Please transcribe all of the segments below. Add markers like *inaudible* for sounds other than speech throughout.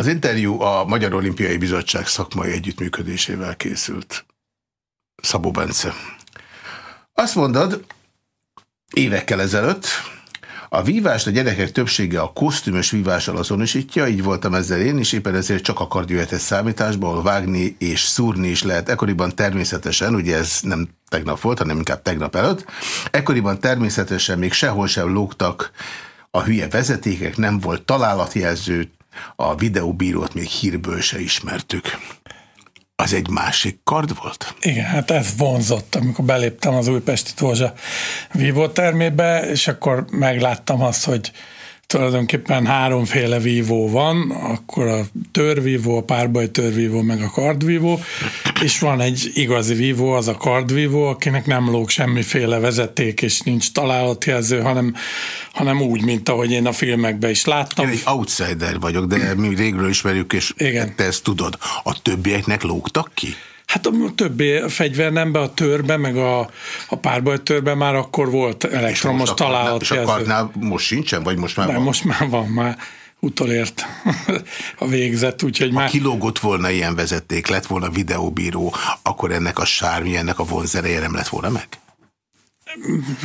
Az interjú a Magyar Olimpiai Bizottság szakmai együttműködésével készült. Szabó Bence. Azt mondod, évekkel ezelőtt, a vívást a gyerekek többsége a kosztümös vívással azonosítja, így voltam ezzel én is, éppen ezért csak a kardiohetes számításból, ahol vágni és szúrni is lehet. Ekkoriban természetesen, ugye ez nem tegnap volt, hanem inkább tegnap előtt, ekkoriban természetesen még sehol sem lógtak a hülye vezetékek, nem volt találatjelző, a videóbírót még hírből se ismertük. Az egy másik kard volt? Igen, hát ez vonzott, amikor beléptem az Újpesti Tózsa vívótermébe, és akkor megláttam azt, hogy tulajdonképpen háromféle vívó van, akkor a törvívó, a párbaj törvívó, meg a kardvívó, és van egy igazi vívó, az a kardvívó, akinek nem lóg semmiféle vezeték, és nincs találatjelző, hanem, hanem úgy, mint ahogy én a filmekben is láttam. Én egy outsider vagyok, de mi régről ismerjük, és Igen. te ezt tudod. A többieknek lógtak ki? Hát a többi fegyvernemben, a törbe, meg a, a párbajtörbe már akkor volt elektromos találat. És a kardnál most sincsen, vagy most már Nem, van? most már van, már utolért *laughs* a végzet, úgyhogy Ha már... kilógott volna ilyen vezeték, lett volna videóbíró, akkor ennek a sármi, ennek a vonzereje nem lett volna meg?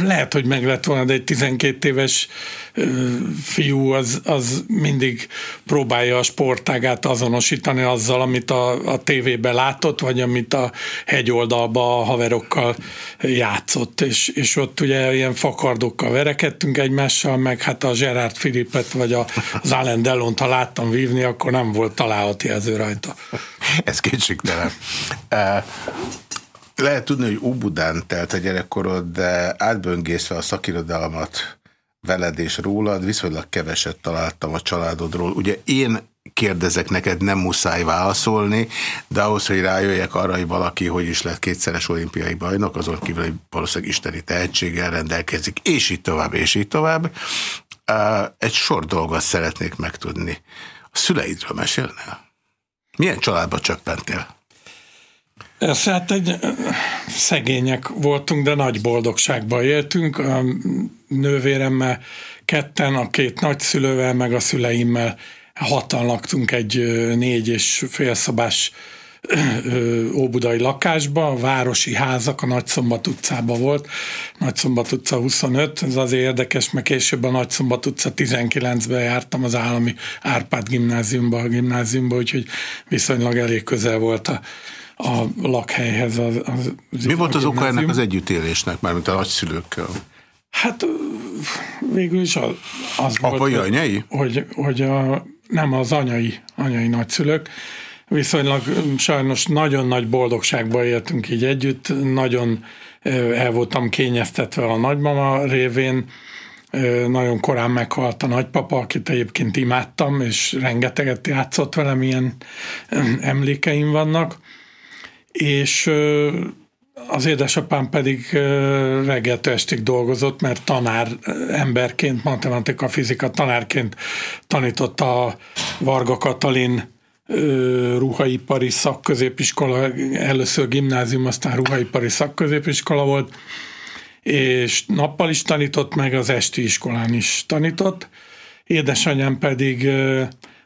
Lehet, hogy meg lett volna, de egy 12 éves fiú az, az mindig próbálja a sportágát azonosítani azzal, amit a, a tévében látott, vagy amit a hegyoldalba a haverokkal játszott, és, és ott ugye ilyen fakardokkal verekedtünk egymással, meg hát a Gerard Philippet, vagy a, az Alain Delont, ha láttam vívni, akkor nem volt találatjelző rajta. Ez kétségtelen. Eh, Lehet tudni, hogy Óbudán telt a gyerekkorod, de átböngészve a szakirodalmat veled és rólad, viszonylag keveset találtam a családodról. Ugye én kérdezek neked, nem muszáj válaszolni, de ahhoz, hogy rájöjjek arra, hogy valaki hogy is lett kétszeres olimpiai bajnok, azon kívül, hogy valószínűleg isteni tehetséggel rendelkezik, és így tovább, és így tovább. Egy sor dolgot szeretnék megtudni. A szüleidről mesélnél? Milyen családba csöppentél? Ez hát egy szegények voltunk, de nagy boldogságban éltünk. A nővéremmel ketten, a két nagyszülővel, meg a szüleimmel hatan laktunk egy négy és félszobás ö, óbudai lakásba, a városi házak, a Nagyszombat utcában volt, Nagyszombat utca 25, ez azért érdekes, mert később a Nagyszombat utca 19-ben jártam az állami Árpád gimnáziumba, a gimnáziumba, úgyhogy viszonylag elég közel volt a, a lakhelyhez. Az, az, Mi volt az oka ennek az együttélésnek, mármint a nagyszülőkkel? Hát végül is az, az volt, Apai, hogy- anyai? hogy, hogy a, nem az anyai, anyai nagyszülők, viszonylag sajnos nagyon nagy boldogságban éltünk így együtt, nagyon el voltam kényeztetve a nagymama révén, nagyon korán meghalt a nagypapa, akit egyébként imádtam, és rengeteget játszott velem, ilyen emlékeim vannak, és az édesapám pedig ö, reggeltől estig dolgozott, mert tanár emberként, matematika, fizika tanárként tanította a Varga Katalin ruhaipari szakközépiskola, először gimnázium, aztán ruhaipari szakközépiskola volt, és nappal is tanított, meg az esti iskolán is tanított. Édesanyám pedig,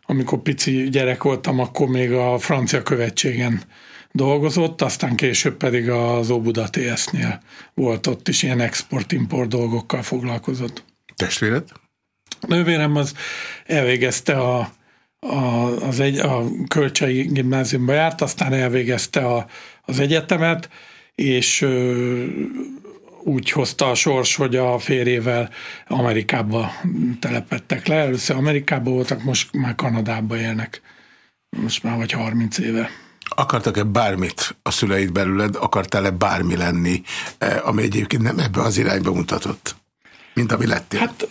amikor pici gyerek voltam, akkor még a francia követségen dolgozott, aztán később pedig az Óbuda TS-nél volt ott is ilyen export-import dolgokkal foglalkozott. Testvéred? A nővérem az elvégezte a, a, az egy, a Kölcsei gimnáziumba járt, aztán elvégezte a, az egyetemet, és ö, úgy hozta a sors, hogy a férjével Amerikába telepettek le. Először Amerikában voltak, most már Kanadában élnek. Most már vagy 30 éve. Akartak-e bármit a szüleid belőled? Akartál-e bármi lenni, eh, ami egyébként nem ebbe az irányba mutatott? Mint ami lettél? Hát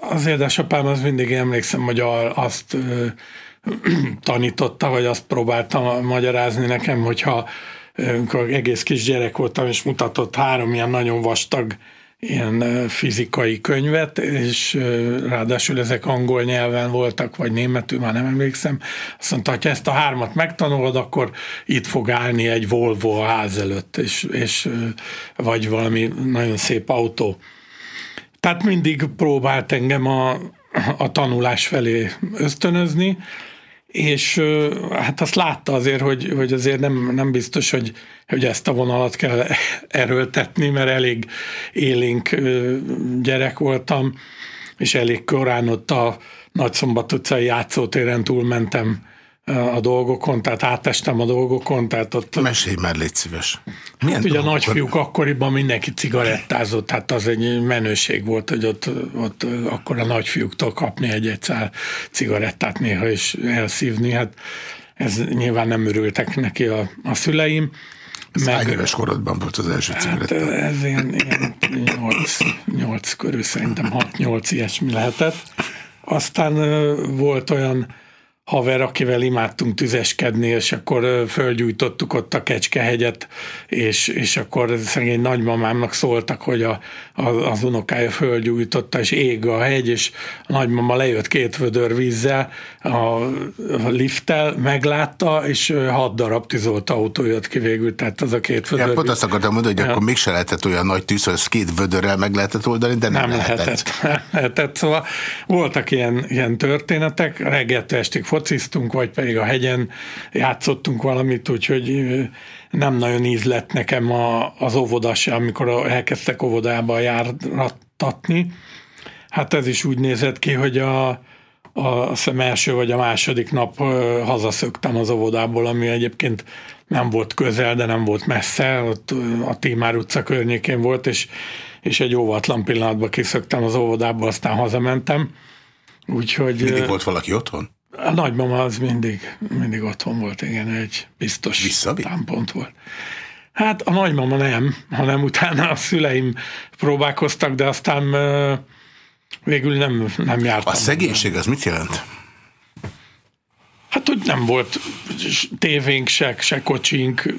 az édesapám az mindig emlékszem, hogy azt *clears throat* tanította, vagy azt próbálta magyarázni nekem, hogyha amikor egész kis gyerek voltam, és mutatott három ilyen nagyon vastag ilyen fizikai könyvet, és ráadásul ezek angol nyelven voltak, vagy németül, már nem emlékszem. Azt mondta, hogy ezt a hármat megtanulod, akkor itt fog állni egy Volvo a ház előtt, és, és vagy valami nagyon szép autó. Tehát mindig próbált engem a, a tanulás felé ösztönözni, és hát azt látta azért, hogy, hogy azért nem, nem biztos, hogy, hogy ezt a vonalat kell *laughs* erőltetni, mert elég élénk gyerek voltam, és elég korán ott a Nagyszombat utcai játszótéren túlmentem a dolgokon, tehát átestem a dolgokon, tehát ott... Mesélj már, légy szíves. Milyen hát ugye a nagyfiúk akkoriban mindenki cigarettázott, hát az egy menőség volt, hogy ott, ott akkor a nagyfiúktól kapni egy szál cigarettát néha is elszívni, hát ez nyilván nem örültek neki a, a szüleim. Meg, Hány éves korodban volt az első cigaretta? Hát ez ilyen, ilyen 8, 8 körül, szerintem 6-8 ilyesmi lehetett. Aztán volt olyan haver, akivel imádtunk tüzeskedni, és akkor fölgyújtottuk ott a Kecskehegyet, és, és akkor szegény nagymamámnak szóltak, hogy a, a, az unokája fölgyújtotta, és ég a hegy, és a nagymama lejött két vödör vízzel, a, a lifttel, meglátta, és hat darab autó jött ki végül, tehát az a két vödör. Ja, pont azt akartam mondani, hogy ja. akkor mégse lehetett olyan nagy tűz, hogy két vödörrel meg lehetett oldani, de nem, nem lehetett. lehetett. *laughs* lehetett. Szóval voltak ilyen, ilyen történetek, reggeltől estig fociztunk, vagy pedig a hegyen játszottunk valamit, úgyhogy nem nagyon íz lett nekem a, az óvoda se, amikor elkezdtek óvodába jártatni. Hát ez is úgy nézett ki, hogy a, a, a szem első vagy a második nap hazaszöktem az óvodából, ami egyébként nem volt közel, de nem volt messze, ott a Tímár utca környékén volt, és, és egy óvatlan pillanatban kiszöktem az óvodából, aztán hazamentem. Úgyhogy... Mindig volt valaki otthon? A nagymama az mindig, mindig otthon volt, igen, egy biztos Visszavi? támpont volt. Hát a nagymama nem, hanem utána a szüleim próbálkoztak, de aztán végül nem, nem jártam. A szegénység az mit jelent? Hát, hogy nem volt tévénk se, se kocsink,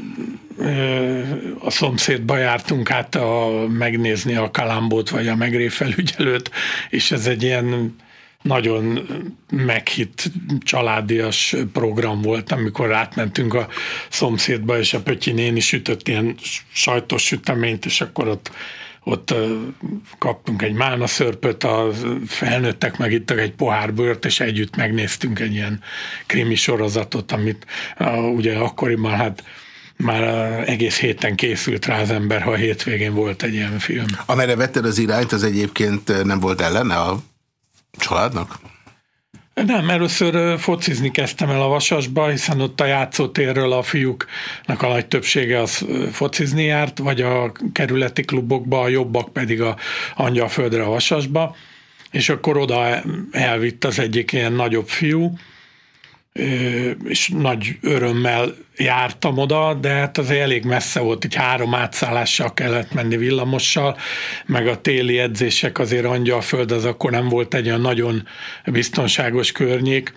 a szomszédba jártunk át a, megnézni a kalambót, vagy a megréfelügyelőt, és ez egy ilyen nagyon meghitt családias program volt, amikor átmentünk a szomszédba, és a Pötyi néni sütött ilyen sajtos süteményt, és akkor ott ott kaptunk egy mána szörpöt, a felnőttek meg ittak egy pohár bőrt, és együtt megnéztünk egy ilyen krimi sorozatot, amit ugye akkoriban hát már egész héten készült rá az ember, ha a hétvégén volt egy ilyen film. Amire vetted az irányt, az egyébként nem volt ellene a családnak? Nem, először focizni kezdtem el a Vasasba, hiszen ott a játszótérről a fiúknak a nagy többsége az focizni járt, vagy a kerületi klubokba, a jobbak pedig a Angyalföldre a Vasasba, és akkor oda elvitt az egyik ilyen nagyobb fiú, és nagy örömmel jártam oda, de hát azért elég messze volt, így három átszállással kellett menni villamossal, meg a téli edzések azért Angyalföld az akkor nem volt egy olyan nagyon biztonságos környék,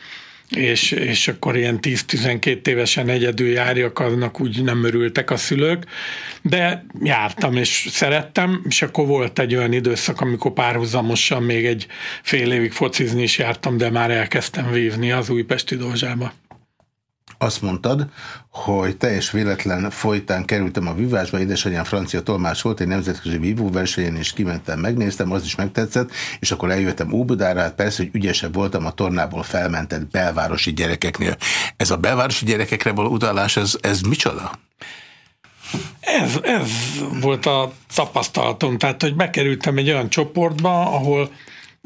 és, és akkor ilyen 10-12 évesen egyedül járjak, annak úgy nem örültek a szülők, de jártam és szerettem, és akkor volt egy olyan időszak, amikor párhuzamosan még egy fél évig focizni is jártam, de már elkezdtem vívni az újpesti dózsába. Azt mondtad, hogy teljes véletlen folytán kerültem a vívásba, édesanyám francia tolmás volt, egy nemzetközi vívóversenyen, és kimentem, megnéztem, az is megtetszett, és akkor eljöttem Óbudára, hát persze, hogy ügyesebb voltam a tornából felmentett belvárosi gyerekeknél. Ez a belvárosi gyerekekre való utalás, ez, ez micsoda? Ez, ez volt a tapasztalatom, tehát, hogy bekerültem egy olyan csoportba, ahol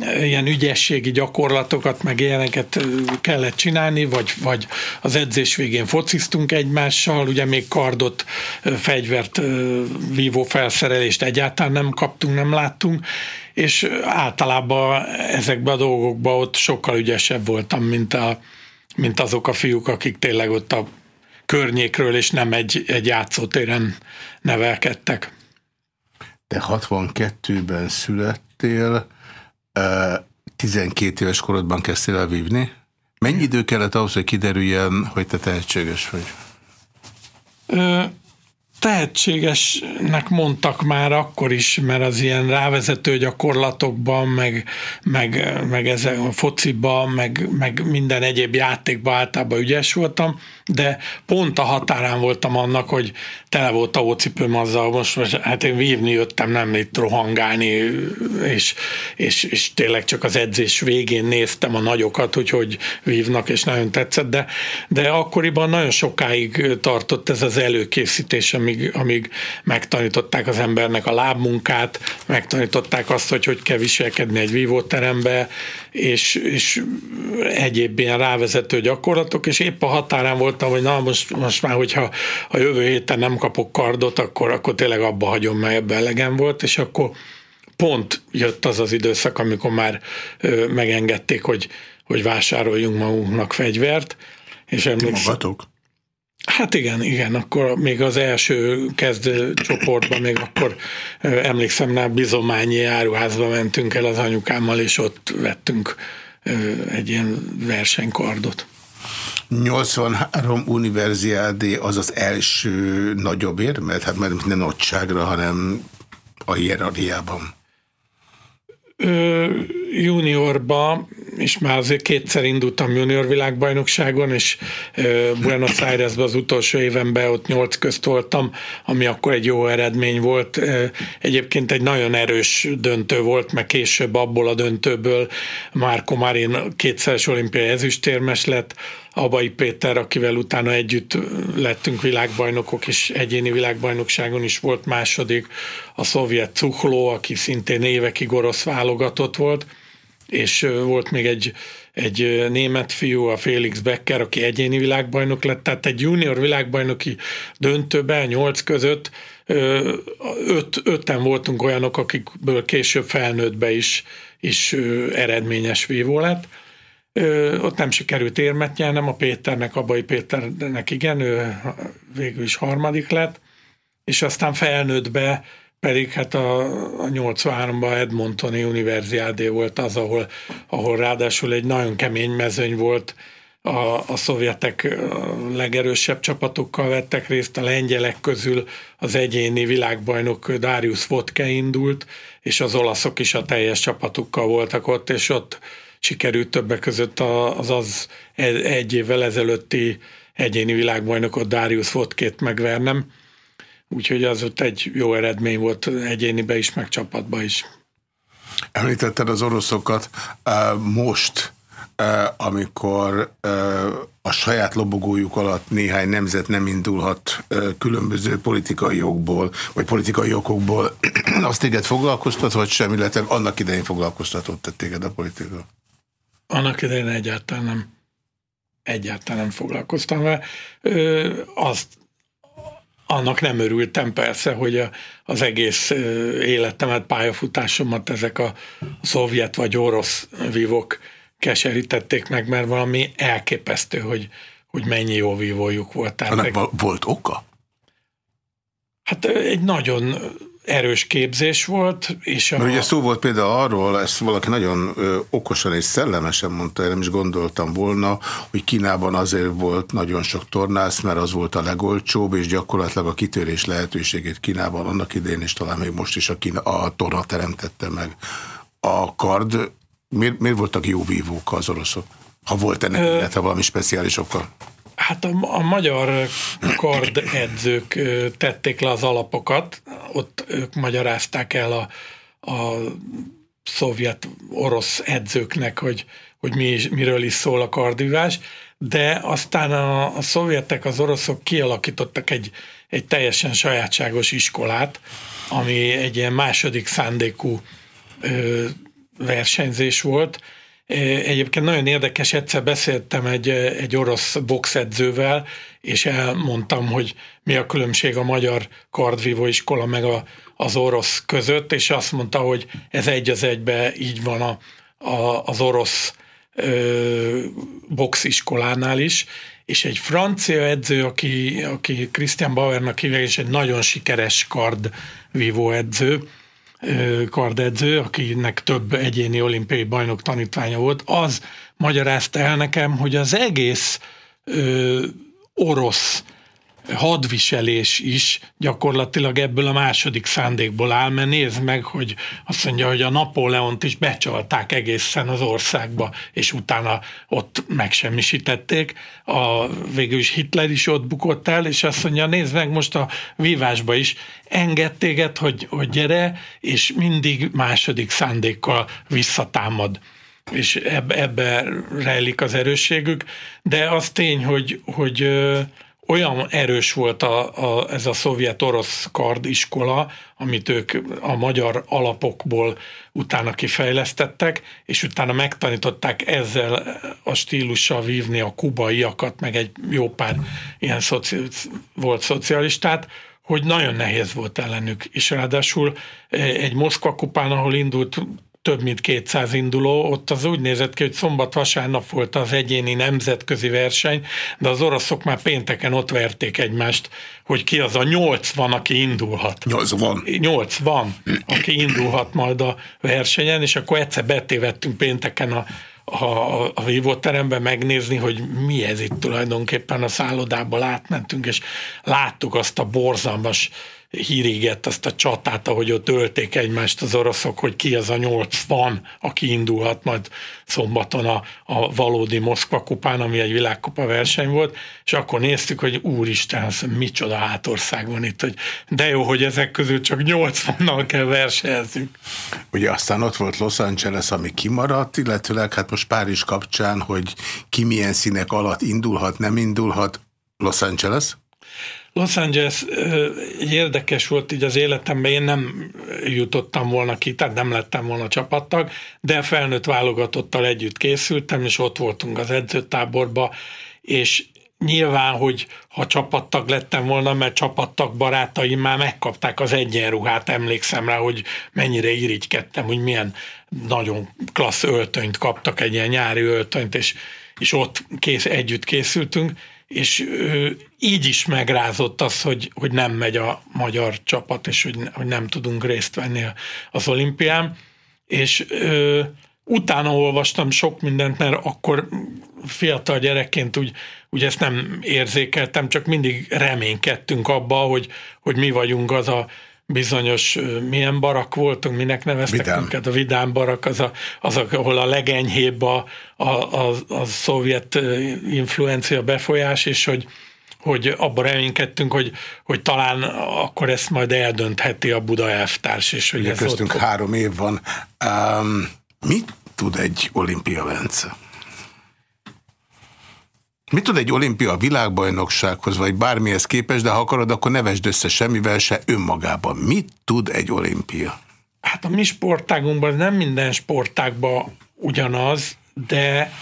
ilyen ügyességi gyakorlatokat, meg ilyeneket kellett csinálni, vagy, vagy az edzés végén fociztunk egymással, ugye még kardot, fegyvert, vívó felszerelést egyáltalán nem kaptunk, nem láttunk, és általában ezekben a dolgokban ott sokkal ügyesebb voltam, mint, a, mint azok a fiúk, akik tényleg ott a környékről, és nem egy, egy játszótéren nevelkedtek. Te 62-ben születtél, 12 éves korodban kezdtél el vívni. Mennyi idő kellett ahhoz, hogy kiderüljen, hogy te tehetséges vagy? tehetségesnek mondtak már akkor is, mert az ilyen rávezető gyakorlatokban, meg, meg, meg ezen a fociban, meg, meg minden egyéb játékban általában ügyes voltam, de pont a határán voltam annak, hogy tele volt a ócipőm azzal, most, most hát én vívni jöttem, nem itt rohangálni, és, és, és tényleg csak az edzés végén néztem a nagyokat, hogy hogy vívnak, és nagyon tetszett, de, de akkoriban nagyon sokáig tartott ez az előkészítés, amíg, amíg megtanították az embernek a lábmunkát, megtanították azt, hogy hogy kell viselkedni egy vívóterembe, és, és egyéb ilyen rávezető gyakorlatok, és épp a határán voltam, hogy na most, most már, hogyha a jövő héten nem kapok kardot, akkor, akkor tényleg abba hagyom, mert ebben elegem volt, és akkor pont jött az az időszak, amikor már ö, megengedték, hogy, hogy vásároljunk magunknak fegyvert. És emlékszem, Magatok? Hát igen, igen, akkor még az első kezdő csoportban, még akkor emlékszem, rá bizományi áruházba mentünk el az anyukámmal, és ott vettünk egy ilyen versenykardot. 83 universiádé az az első nagyobb érmet? Hát mert nem nagyságra, hanem a hierarchiában. Juniorba és már azért kétszer indultam junior világbajnokságon, és Buenos Airesben az utolsó évenben ott nyolc közt voltam, ami akkor egy jó eredmény volt. Egyébként egy nagyon erős döntő volt, mert később abból a döntőből Márko Marin kétszeres olimpiai ezüstérmes lett, Abai Péter, akivel utána együtt lettünk világbajnokok, és egyéni világbajnokságon is volt második, a szovjet Cuhló, aki szintén évekig orosz válogatott volt, és volt még egy, egy német fiú, a Félix Becker, aki egyéni világbajnok lett, tehát egy junior világbajnoki döntőben, nyolc között öt, öten voltunk olyanok, akikből később felnőttbe is, is eredményes vívó lett. Ott nem sikerült érmet nyernem, a Péternek, Abai Péternek igen, ő végül is harmadik lett, és aztán felnőttbe pedig hát a, a 83-ban Edmontoni Universiádé volt az, ahol, ahol ráadásul egy nagyon kemény mezőny volt, a, a szovjetek legerősebb csapatokkal vettek részt, a lengyelek közül az egyéni világbajnok Darius Vodke indult, és az olaszok is a teljes csapatukkal voltak ott, és ott sikerült többek között az az egy évvel ezelőtti egyéni világbajnokot Darius Vodkét megvernem, Úgyhogy az ott egy jó eredmény volt egyénibe is, meg csapatba is. Említetted az oroszokat. Most, amikor a saját lobogójuk alatt néhány nemzet nem indulhat különböző politikai okból, vagy politikai okokból, *clears throat* azt téged foglalkoztat, vagy sem, illetve annak idején foglalkoztatott téged a politika? Annak idején egyáltalán nem. Egyáltalán nem foglalkoztam vele. Azt annak nem örültem persze, hogy a, az egész életemet, pályafutásomat ezek a szovjet vagy orosz vívók keserítették meg, mert valami elképesztő, hogy, hogy mennyi jó vívójuk volt. Tehát Annak volt oka? Hát egy nagyon erős képzés volt. És a... Mert ugye szó volt például arról, ezt valaki nagyon okosan és szellemesen mondta, én nem is gondoltam volna, hogy Kínában azért volt nagyon sok tornász, mert az volt a legolcsóbb, és gyakorlatilag a kitörés lehetőségét Kínában annak idén, és talán még most is a, Kína, a torna teremtette meg. A kard, miért, miért voltak jó vívók az oroszok? Ha volt ennek, illetve valami speciális oka? Hát a, a magyar kard edzők tették le az alapokat, ott ők magyarázták el a, a szovjet orosz edzőknek, hogy, hogy mi is, miről is szól a kardvívás, de aztán a, a szovjetek, az oroszok kialakítottak egy, egy teljesen sajátságos iskolát, ami egy ilyen második szándékú ö, versenyzés volt, Egyébként nagyon érdekes, egyszer beszéltem egy, egy orosz boxedzővel, és elmondtam, hogy mi a különbség a magyar kardvívó iskola meg a, az orosz között, és azt mondta, hogy ez egy az egybe így van a, a, az orosz ö, boxiskolánál is, és egy francia edző, aki, aki Christian Bauernak hívja, és egy nagyon sikeres kardvívó edző, kardedző, akinek több egyéni olimpiai bajnok tanítványa volt, az magyarázta el nekem, hogy az egész ö, orosz hadviselés is gyakorlatilag ebből a második szándékból áll, mert nézd meg, hogy azt mondja, hogy a Napóleont is becsalták egészen az országba, és utána ott megsemmisítették. A, végül is Hitler is ott bukott el, és azt mondja, nézd meg most a vívásba is, engedtéged, hogy, hogy gyere, és mindig második szándékkal visszatámad és ebbe rejlik az erősségük, de az tény, hogy, hogy olyan erős volt a, a, ez a szovjet-orosz kardiskola, amit ők a magyar alapokból utána kifejlesztettek, és utána megtanították ezzel a stílussal vívni a kubaiakat, meg egy jó pár ilyen szoci, volt szocialistát, hogy nagyon nehéz volt ellenük, és ráadásul egy Moszkva kupán, ahol indult több mint 200 induló, ott az úgy nézett ki, hogy szombat-vasárnap volt az egyéni nemzetközi verseny, de az oroszok már pénteken ott verték egymást, hogy ki az a 80, aki indulhat. 80. 80, aki indulhat majd a versenyen, és akkor egyszer betévettünk pénteken a a, a vívóteremben megnézni, hogy mi ez itt tulajdonképpen a szállodába átmentünk, és láttuk azt a borzalmas hírigett azt a csatát, ahogy ott ölték egymást az oroszok, hogy ki az a 80, aki indulhat majd szombaton a, a valódi Moszkva kupán, ami egy világkupa verseny volt, és akkor néztük, hogy úristen, az micsoda hátország van itt, hogy de jó, hogy ezek közül csak 80-nal kell versenyeznünk. Ugye aztán ott volt Los Angeles, ami kimaradt, illetőleg hát most Párizs kapcsán, hogy ki milyen színek alatt indulhat, nem indulhat, Los Angeles? Los Angeles érdekes volt így az életemben, én nem jutottam volna ki, tehát nem lettem volna csapattag, de felnőtt válogatottal együtt készültem, és ott voltunk az edzőtáborba, és nyilván, hogy ha csapattag lettem volna, mert csapattag barátaim már megkapták az egyenruhát, emlékszem rá, hogy mennyire irigykedtem, hogy milyen nagyon klassz öltönyt kaptak, egy ilyen nyári öltönyt, és, és ott kész, együtt készültünk, és így is megrázott az, hogy, hogy nem megy a magyar csapat, és hogy, hogy nem tudunk részt venni az olimpián, és ö, utána olvastam sok mindent, mert akkor fiatal gyerekként úgy, úgy ezt nem érzékeltem, csak mindig reménykedtünk abba, hogy, hogy mi vagyunk az a bizonyos, milyen barak voltunk, minek neveztek Vidám. minket, a Vidám barak, az, a, az ahol a legenyhébb a, a, a, a szovjet influencia befolyás, és hogy, hogy abban reménykedtünk, hogy, hogy talán akkor ezt majd eldöntheti a Buda elvtárs. És hogy Ugye ez köztünk ott... három év van. Um, mit tud egy olimpia Vence? Mit tud egy olimpia világbajnoksághoz, vagy bármihez képest, de ha akarod, akkor nevesd össze semmivel se önmagában. Mit tud egy olimpia? Hát a mi sportágunkban nem minden sportágban ugyanaz, de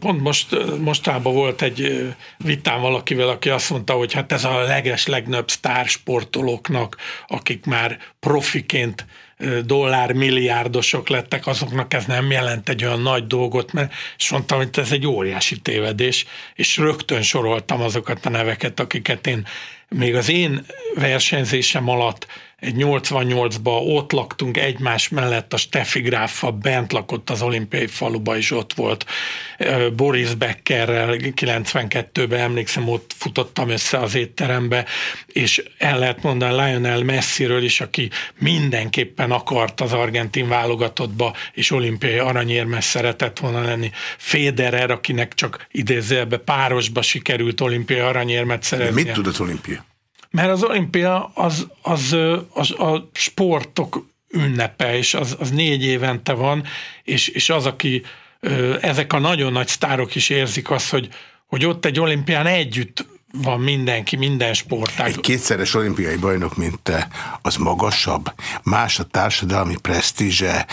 pont most, mostában volt egy vitám valakivel, aki azt mondta, hogy hát ez a leges legnagyobb sztársportolóknak, akik már profiként dollár milliárdosok lettek, azoknak ez nem jelent egy olyan nagy dolgot, mert és mondtam, hogy ez egy óriási tévedés, és rögtön soroltam azokat a neveket, akiket én még az én versenyzésem alatt egy 88-ba ott laktunk egymás mellett, a Steffi Gráfa bent lakott az olimpiai faluba, és ott volt Boris Beckerrel, 92-ben emlékszem, ott futottam össze az étterembe, és el lehet mondani Lionel Messiről is, aki mindenképpen akart az argentin válogatottba, és olimpiai aranyérmes szeretett volna lenni. Federer, akinek csak idézőjelbe párosba sikerült olimpiai aranyérmet szerezni. Mit tud az olimpia? Mert az olimpia az, az, az a sportok ünnepe, és az, az négy évente van, és, és az, aki ezek a nagyon nagy sztárok is érzik azt, hogy, hogy ott egy olimpián együtt van mindenki, minden sportág. Egy kétszeres olimpiai bajnok, mint te, az magasabb, más a társadalmi presztízse,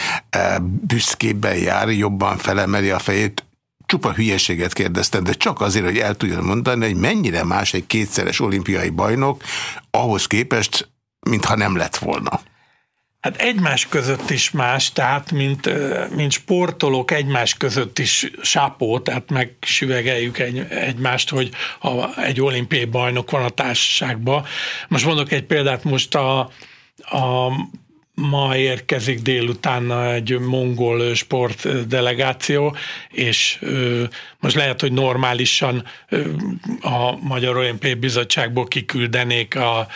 büszkébben jár, jobban felemeli a fejét, csupa hülyeséget kérdeztem, de csak azért, hogy el tudjam mondani, hogy mennyire más egy kétszeres olimpiai bajnok ahhoz képest, mintha nem lett volna. Hát egymás között is más, tehát mint, mint sportolók egymás között is sápó, tehát megsüvegeljük egy, egymást, hogy ha egy olimpiai bajnok van a társaságban. Most mondok egy példát, most a, a ma érkezik délután egy mongol sportdelegáció, és most lehet, hogy normálisan a Magyar Olimpiai Bizottságból kiküldenék a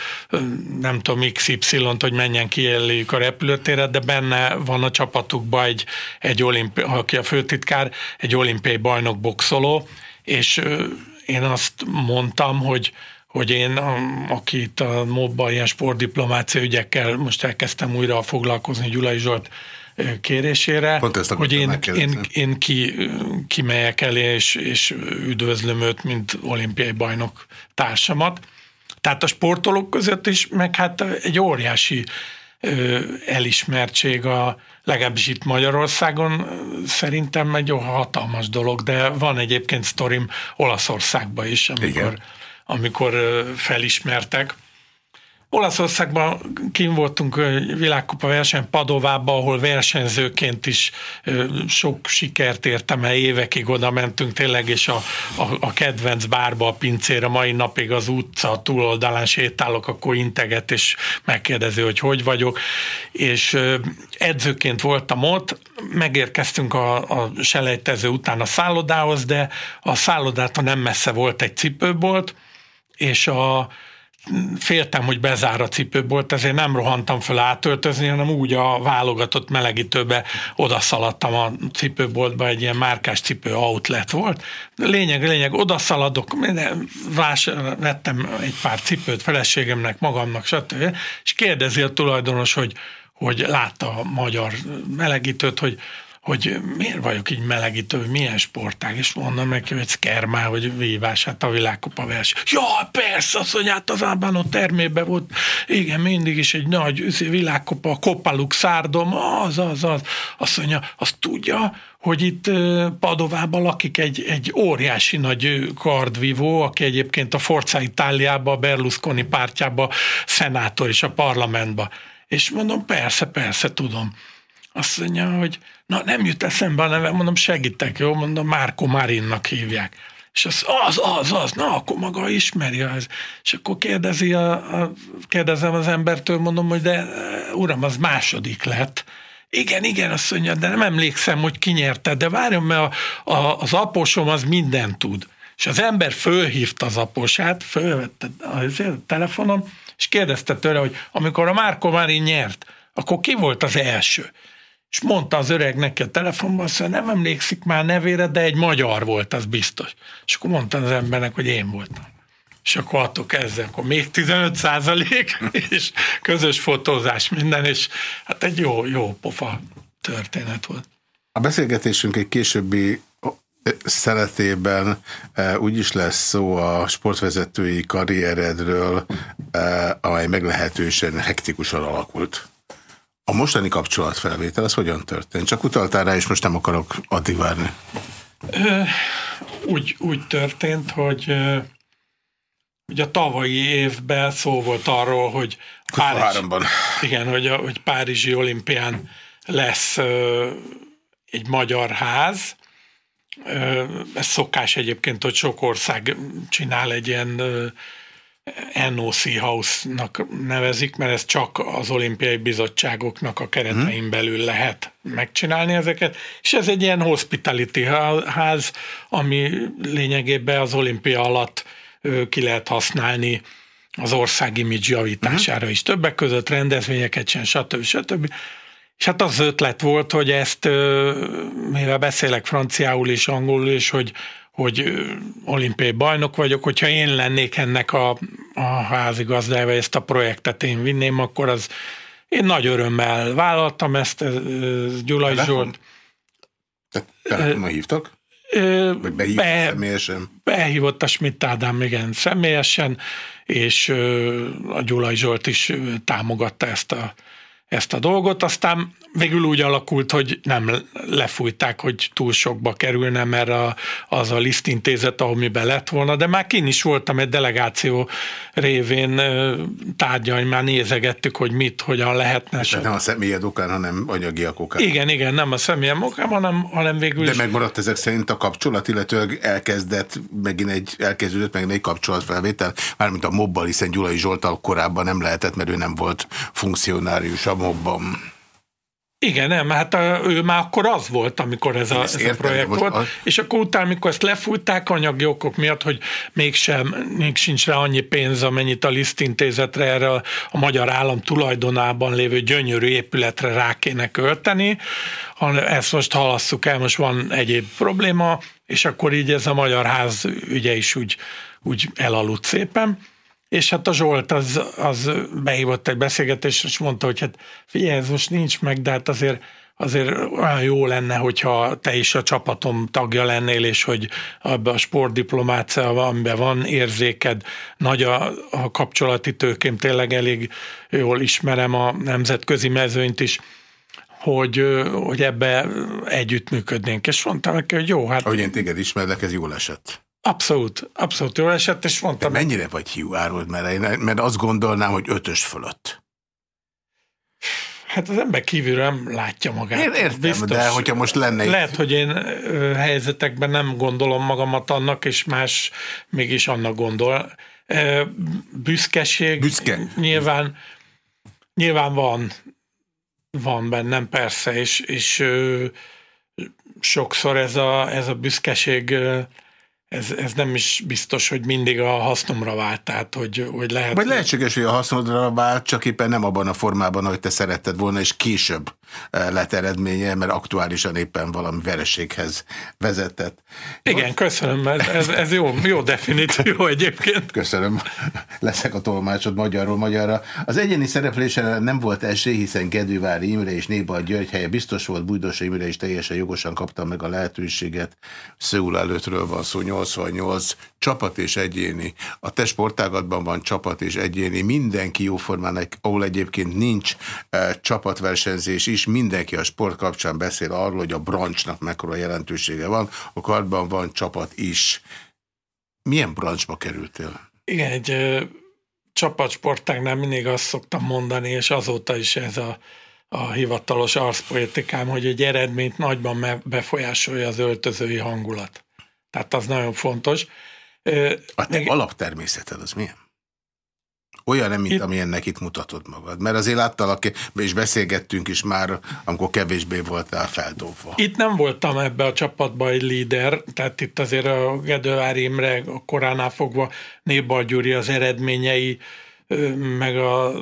nem tudom XY-t, hogy menjen ki a repülőtérre, de benne van a csapatukban egy, egy olimpi, aki a főtitkár, egy olimpiai bajnok boxoló, és én azt mondtam, hogy hogy én, aki itt a MOB-ban ilyen sportdiplomácia ügyekkel most elkezdtem újra foglalkozni Gyulai Zsolt kérésére, hogy én, én, én ki, kimegyek elé, és, és üdvözlöm őt, mint olimpiai bajnok társamat. Tehát a sportolók között is, meg hát egy óriási elismertség a, legalábbis itt Magyarországon szerintem egy hatalmas dolog, de van egyébként sztorim Olaszországban is, amikor Igen amikor felismertek. Olaszországban kim voltunk világkupa verseny Padovába, ahol versenyzőként is sok sikert értem el, évekig oda mentünk tényleg, és a, a, a kedvenc bárba, a pincére mai napig az utca túloldalán sétálok, akkor integet, és megkérdezi, hogy hogy vagyok, és edzőként voltam ott, megérkeztünk a, a selejtező után a szállodához, de a szállodától nem messze volt egy cipőbolt, és a, féltem, hogy bezár a cipőbolt, ezért nem rohantam fel átöltözni, hanem úgy a válogatott melegítőbe odaszaladtam a cipőboltba, egy ilyen márkás cipő outlet volt. Lényeg, lényeg, odaszaladok, vás, vettem egy pár cipőt feleségemnek, magamnak, stb. És kérdezi a tulajdonos, hogy, hogy látta a magyar melegítőt, hogy hogy miért vagyok így melegítő, hogy milyen sportág, és mondom neki, hogy szkermá, hogy vívás, hát a világkupa verseny. Ja, persze, azt mondja, hát az Albánó termében volt, igen, mindig is egy nagy világkupa, a Kopaluk szárdom, az, az, az. Azt mondja, azt tudja, hogy itt Padovában lakik egy, egy óriási nagy kardvívó, aki egyébként a Forza Itáliába, a Berlusconi pártjába szenátor és a parlamentba. És mondom, persze, persze, tudom. Azt mondja, hogy na nem jut eszembe a neve, mondom, segítek, jó, mondom, Márko Marinnak hívják. És az, az, az, az, na, akkor maga ismeri az. És akkor kérdezi a, a, kérdezem az embertől, mondom, hogy de uram, az második lett. Igen, igen, azt mondja, de nem emlékszem, hogy ki nyerte, de várjon, mert a, a, az aposom az mindent tud. És az ember fölhívta az aposát, fölvette a telefonon, és kérdezte tőle, hogy amikor a Márko Marin nyert, akkor ki volt az első? És mondta az öreg neki a telefonban, azt mondja, nem emlékszik már nevére, de egy magyar volt, az biztos. És akkor mondta az embernek, hogy én voltam. És akkor attól kezdve, akkor még 15 százalék, *laughs* és közös fotózás minden, és hát egy jó, jó pofa történet volt. A beszélgetésünk egy későbbi szeletében úgy is lesz szó a sportvezetői karrieredről, amely meglehetősen hektikusan alakult. A mostani kapcsolatfelvétel, az hogyan történt? Csak utaltál rá, és most nem akarok addig várni. Ö, úgy, úgy történt, hogy Ugye a tavalyi évben szó volt arról, hogy Párizs, igen, hogy, a, hogy Párizsi olimpián lesz ö, egy magyar ház. Ö, ez szokás egyébként, hogy sok ország csinál egy ilyen ö, NOC House-nak nevezik, mert ez csak az olimpiai bizottságoknak a keretein hmm. belül lehet megcsinálni ezeket, és ez egy ilyen hospitality ház, ami lényegében az olimpia alatt ki lehet használni az ország image javítására hmm. is. Többek között rendezvényeket sem, stb. stb. És hát az ötlet volt, hogy ezt, mivel beszélek franciául és angolul, és hogy hogy olimpiai bajnok vagyok, hogyha én lennék ennek a, a házigazdája, ezt a projektet én vinném, akkor az én nagy örömmel vállaltam ezt, Gyulai Zsolt. Telefonon hívtak? Vagy behívott be, személyesen? Behívott a Schmidt Ádám, igen, személyesen, és a Gyulai Zsolt is támogatta ezt a, ezt a dolgot. Aztán végül úgy alakult, hogy nem lefújták, hogy túl sokba kerülne, mert a, az a lisztintézet, ahol miben lett volna, de már kin is voltam egy delegáció révén tárgyalni, már nézegettük, hogy mit, hogyan lehetne. Tehát nem a személyed okán, hanem anyagi okán. Igen, igen, nem a személyem okán, hanem, hanem végül De is... megmaradt ezek szerint a kapcsolat, illetőleg elkezdett megint egy, elkezdődött megint egy kapcsolatfelvétel, mármint a mobbal, hiszen Gyulai Zsoltal korábban nem lehetett, mert ő nem volt funkcionárius programokban. Igen, nem, hát a, ő már akkor az volt, amikor ez, a, ez értem, a projekt volt, a... és akkor utána, amikor ezt lefújták anyagi okok miatt, hogy mégsem, még sincs rá annyi pénz, amennyit a lisztintézetre erre a, a magyar állam tulajdonában lévő gyönyörű épületre rá kéne költeni, hanem ezt most halasszuk el, most van egyéb probléma, és akkor így ez a magyar ház ügye is úgy, úgy elaludt szépen. És hát a Zsolt az, az behívott egy beszélgetést, és mondta, hogy hát figyelj, ez most nincs meg, de hát azért azért olyan jó lenne, hogyha te is a csapatom tagja lennél, és hogy abban a sportdiplomácia, amiben van érzéked, nagy a, a kapcsolati tőkém, tényleg elég jól ismerem a nemzetközi mezőnyt is, hogy, hogy ebbe együttműködnénk. És mondtam neki, hogy jó, hát... Ahogy én téged ismerlek, ez jól esett. Abszolút, abszolút jól esett, és mondtam... De mennyire vagy hiú, árold mert, mert azt gondolnám, hogy ötös fölött. Hát az ember kívülről nem látja magát. Én értem, Biztos, de hogyha most lenne... Lehet, hogy én helyzetekben nem gondolom magamat annak, és más mégis annak gondol. Büszkeség Büszke. nyilván, nyilván van, van bennem persze, és, és sokszor ez a, ez a büszkeség ez, ez nem is biztos, hogy mindig a hasznomra vált, tehát hogy, hogy lehet... Vagy lehetséges, hogy a hasznodra vált, csak éppen nem abban a formában, hogy te szeretted volna, és később eh, lett eredménye, mert aktuálisan éppen valami vereséghez vezetett. Igen, Most... köszönöm, ez, ez, ez jó, jó definíció egyébként. Köszönöm, leszek a tolmácsod magyarról magyarra. Az egyéni szereplésen nem volt esély, hiszen Gedővári Imre és Néba György helye biztos volt, Bújdosa Imre is teljesen jogosan kapta meg a lehetőséget. Szőul előttről van szó, 88 csapat és egyéni. A te sportágatban van csapat és egyéni. Mindenki jóformán, ahol egyébként nincs e, csapatversenyzés is, mindenki a sport kapcsán beszél arról, hogy a brancsnak mekkora jelentősége van. A kartban van csapat is. Milyen brancsba kerültél? Igen, egy ö, csapatsportágnál mindig azt szoktam mondani, és azóta is ez a a hivatalos arszpoetikám, hogy egy eredményt nagyban befolyásolja az öltözői hangulat. Tehát az nagyon fontos. A te Meg... alaptermészeted az milyen? Olyan nem, mint itt... amilyennek itt mutatod magad. Mert azért láttalak, és beszélgettünk is már, amikor kevésbé voltál feldobva. Itt nem voltam ebbe a csapatba egy líder, tehát itt azért a Gedővár Imre a koránál fogva Nébal Gyuri az eredményei, meg a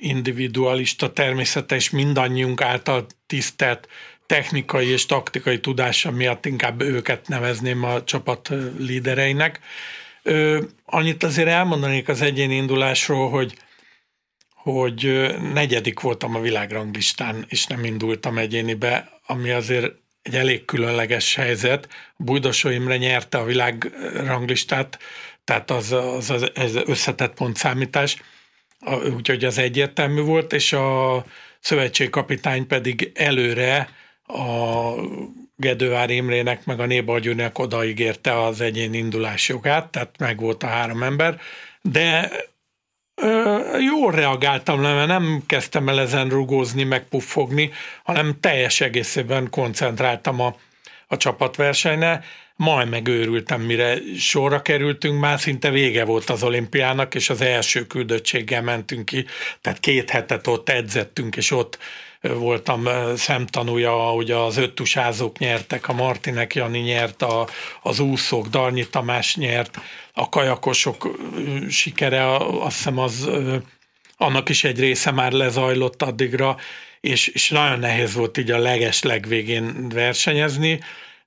individualista természete és mindannyiunk által tisztelt technikai és taktikai tudása miatt inkább őket nevezném a csapat lídereinek. Ö, annyit azért elmondanék az egyéni indulásról, hogy hogy negyedik voltam a világranglistán, és nem indultam egyénibe, ami azért egy elég különleges helyzet. Bújdosó Imre nyerte a világranglistát, tehát az, az, az ez összetett pontszámítás, úgyhogy az egyértelmű volt, és a szövetségkapitány pedig előre a Gedővár Imrének meg a Nébalgyúrnek odaígérte az egyén indulás jogát, tehát meg volt a három ember, de ö, jól reagáltam le, mert nem kezdtem el ezen rugózni, meg puffogni, hanem teljes egészében koncentráltam a, a csapatversenyre, majd megőrültem, mire sorra kerültünk, már szinte vége volt az olimpiának, és az első küldöttséggel mentünk ki, tehát két hetet ott edzettünk, és ott voltam szemtanúja, hogy az öttusázók nyertek, a Martinek Jani nyert, a, az úszók, Darnyi Tamás nyert, a kajakosok sikere, azt hiszem az, annak is egy része már lezajlott addigra, és, és nagyon nehéz volt így a leges legvégén versenyezni,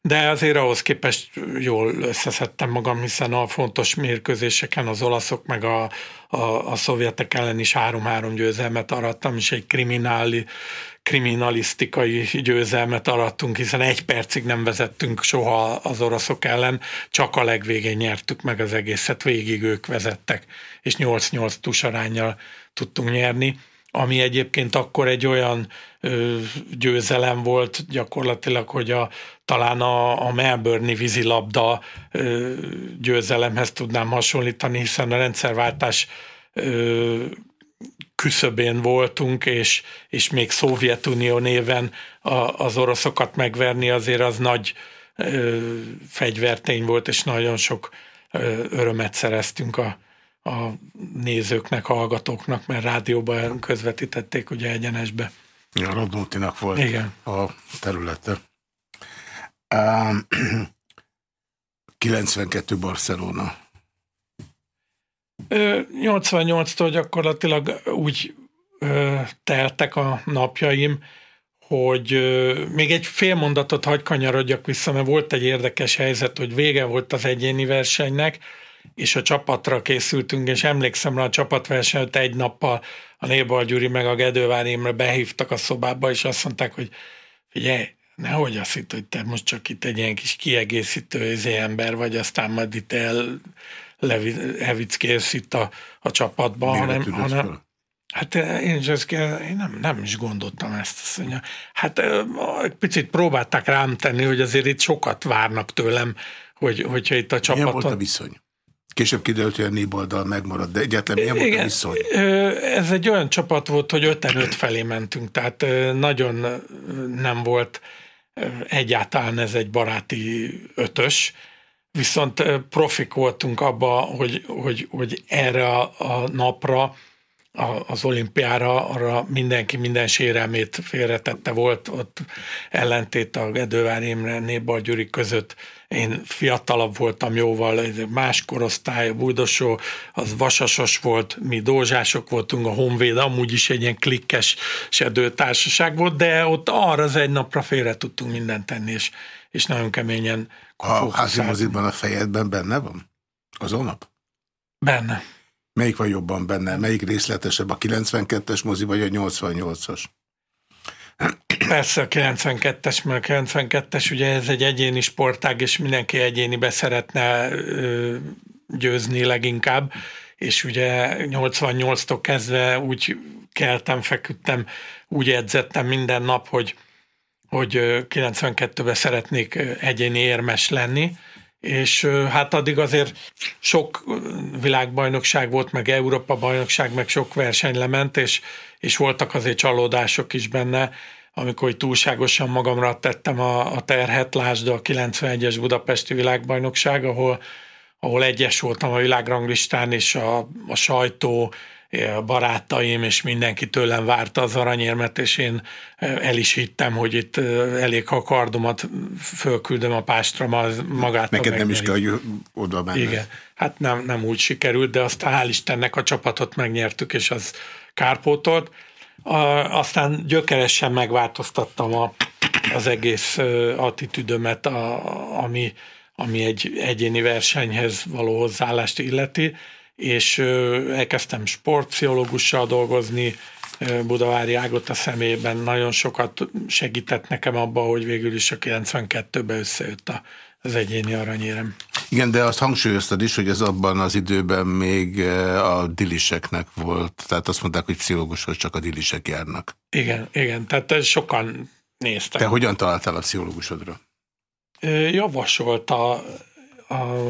de azért ahhoz képest jól összeszedtem magam, hiszen a fontos mérkőzéseken az olaszok meg a, a, a szovjetek ellen is három-három győzelmet arattam, és egy krimináli, kriminalisztikai győzelmet arattunk, hiszen egy percig nem vezettünk soha az oroszok ellen, csak a legvégén nyertük meg az egészet, végig ők vezettek, és 8-8 tusarányjal tudtunk nyerni ami egyébként akkor egy olyan ö, győzelem volt gyakorlatilag, hogy a, talán a, a Melbourne-i vízilabda ö, győzelemhez tudnám hasonlítani, hiszen a rendszerváltás ö, küszöbén voltunk, és, és még Szovjetunió néven a, az oroszokat megverni azért az nagy ö, fegyvertény volt, és nagyon sok ö, örömet szereztünk a, a nézőknek, hallgatóknak, mert rádióban közvetítették ugye egyenesbe. Ja, Radnótinak volt Igen. a területe. 92 *clears throat* Barcelona. 88-tól gyakorlatilag úgy teltek a napjaim, hogy még egy fél mondatot hagy kanyarodjak vissza, mert volt egy érdekes helyzet, hogy vége volt az egyéni versenynek, és a csapatra készültünk, és emlékszem rá a csapatversenyt egy nappal a Nébal Gyuri meg a Gedővár Imre behívtak a szobába, és azt mondták, hogy figyelj, nehogy azt hitt, hogy te most csak itt egy ilyen kis kiegészítő izé ember vagy, aztán majd itt el levickélsz itt a, a csapatba, Mire hanem, hanem? Hát eh, én, is ezt, kell- én nem, nem is gondoltam ezt. Azt mondja. Hát eh, egy picit próbálták rám tenni, hogy azért itt sokat várnak tőlem, hogy, hogyha itt a Milyen volt a csapaton... viszony? Később kiderült, hogy a Néboldal megmaradt, de egyáltalán milyen volt a viszony? Ö, Ez egy olyan csapat volt, hogy öten öt felé mentünk, tehát nagyon nem volt egyáltalán ez egy baráti ötös, viszont profik voltunk abba, hogy, hogy, hogy erre a, a napra, a, az olimpiára, arra mindenki minden sérelmét félretette volt, ott ellentét a Gedővár Imre, Nébal Gyuri között. Én fiatalabb voltam jóval, más korosztály, a Bújdosó, az vasasos volt, mi dózsások voltunk, a Honvéd amúgy is egy ilyen klikkes társaság volt, de ott arra az egy napra félre tudtunk mindent tenni, és, és nagyon keményen A házi fókuszáltunk. mozikban a fejedben benne van? Az nap? Benne. Melyik van jobban benne? Melyik részletesebb? A 92-es mozi vagy a 88-as? Persze a 92-es, mert a 92-es ugye ez egy egyéni sportág, és mindenki egyénibe szeretne ö, győzni leginkább, és ugye 88-tól kezdve úgy keltem, feküdtem, úgy edzettem minden nap, hogy, hogy ö, 92-ben szeretnék egyéni érmes lenni, és hát addig azért sok világbajnokság volt, meg Európa bajnokság, meg sok verseny lement, és, és voltak azért csalódások is benne, amikor hogy túlságosan magamra tettem a, a terhet, lásd a 91-es Budapesti világbajnokság, ahol, ahol egyes voltam a világranglistán, és a, a sajtó, barátaim, és mindenki tőlem várta az aranyérmet, és én el is hittem, hogy itt elég, ha a kardomat fölküldöm a pástra, ma az magától Neked nem is kell, hogy oda menni. Igen, hát nem, nem úgy sikerült, de aztán hál' Istennek a csapatot megnyertük, és az kárpótolt. A, aztán gyökeresen megváltoztattam a, az egész attitűdömet, a, ami, ami egy egyéni versenyhez való hozzáállást illeti, és elkezdtem sportpszichológussal dolgozni, Budavári Ágot a személyében nagyon sokat segített nekem abba, hogy végül is a 92-ben összejött a, az egyéni aranyérem. Igen, de azt hangsúlyoztad is, hogy ez abban az időben még a diliseknek volt. Tehát azt mondták, hogy pszichológushoz csak a dilisek járnak. Igen, igen, tehát ez sokan néztek. Te hogyan találtál a pszichológusodra? Ö, Javasolt a, a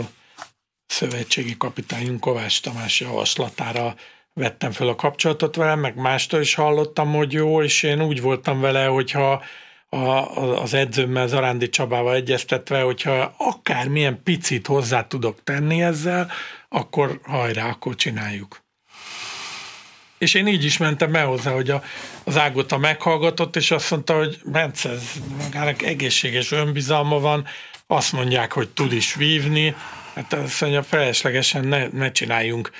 szövetségi kapitányunk Kovács Tamás javaslatára vettem fel a kapcsolatot vele, meg mástól is hallottam, hogy jó, és én úgy voltam vele, hogyha a- az edzőmmel, Zarándi Csabával egyeztetve, hogyha akármilyen picit hozzá tudok tenni ezzel, akkor hajrá, akkor csináljuk. És én így is mentem el hozzá, hogy a, az Ágota meghallgatott, és azt mondta, hogy Bence, ez magának egészséges önbizalma van, azt mondják, hogy tud is vívni, hát azt mondja, feleslegesen ne, ne csináljunk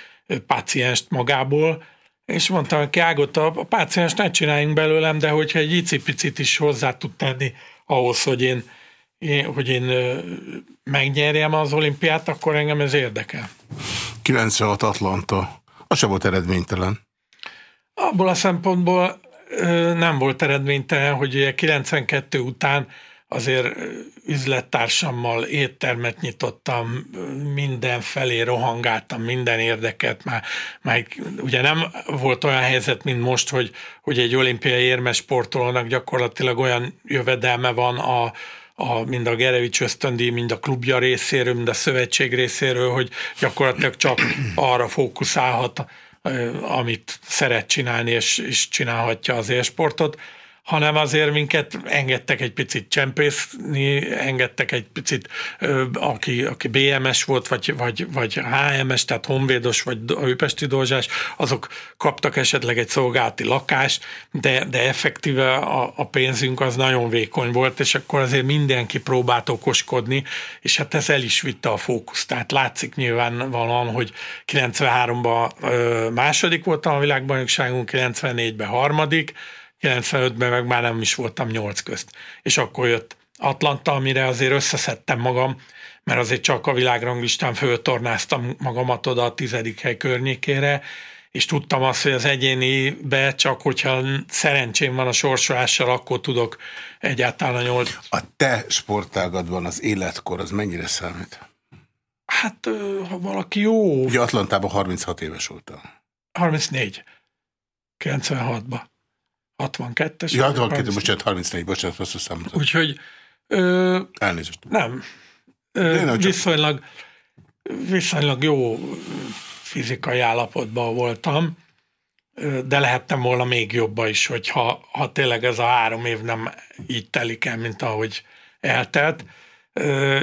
pácienst magából, és mondtam neki, Ágota, a pácienst ne csináljunk belőlem, de hogyha egy icipicit is hozzá tud tenni ahhoz, hogy én, én, hogy én megnyerjem az olimpiát, akkor engem ez érdekel. 96 Atlanta. Az se volt eredménytelen. Abból a szempontból nem volt eredménytelen, hogy ugye 92 után azért üzlettársammal éttermet nyitottam, mindenfelé rohangáltam, minden érdeket, már, már ugye nem volt olyan helyzet, mint most, hogy, hogy egy olimpiai érmes sportolónak gyakorlatilag olyan jövedelme van a, a, mind a Gerevics ösztöndíj, mind a klubja részéről, mind a szövetség részéről, hogy gyakorlatilag csak arra fókuszálhat, amit szeret csinálni, és, és csinálhatja az élsportot. Hanem azért minket engedtek egy picit csempészni, engedtek egy picit, aki, aki BMS volt, vagy, vagy, vagy HMS, tehát honvédos, vagy őpesti dolzsás, azok kaptak esetleg egy szolgálati lakást, de, de effektíve a, a pénzünk az nagyon vékony volt, és akkor azért mindenki próbált okoskodni, és hát ez el is vitte a fókuszt. Tehát látszik nyilvánvalóan, hogy 93-ban második voltam a világbajnokságunk, 94-ben harmadik, 95-ben meg már nem is voltam nyolc közt. És akkor jött Atlanta, amire azért összeszedtem magam, mert azért csak a világranglistán föltornáztam magamat oda a tizedik hely környékére, és tudtam azt, hogy az egyénibe csak, hogyha szerencsém van a sorsolással, akkor tudok egyáltalán a nyolc. A te sportágadban az életkor az mennyire számít? Hát, ha valaki jó... Ugye Atlantában 36 éves voltam. 34. 96-ban. 62-es. Ja, 62, bocsánat, 34, bocsánat, rosszul számoltam. Úgyhogy... Ö, Elnézést. Nem. Ö, viszonylag, viszonylag jó fizikai állapotban voltam, de lehettem volna még jobba is, hogyha ha tényleg ez a három év nem így telik el, mint ahogy eltelt.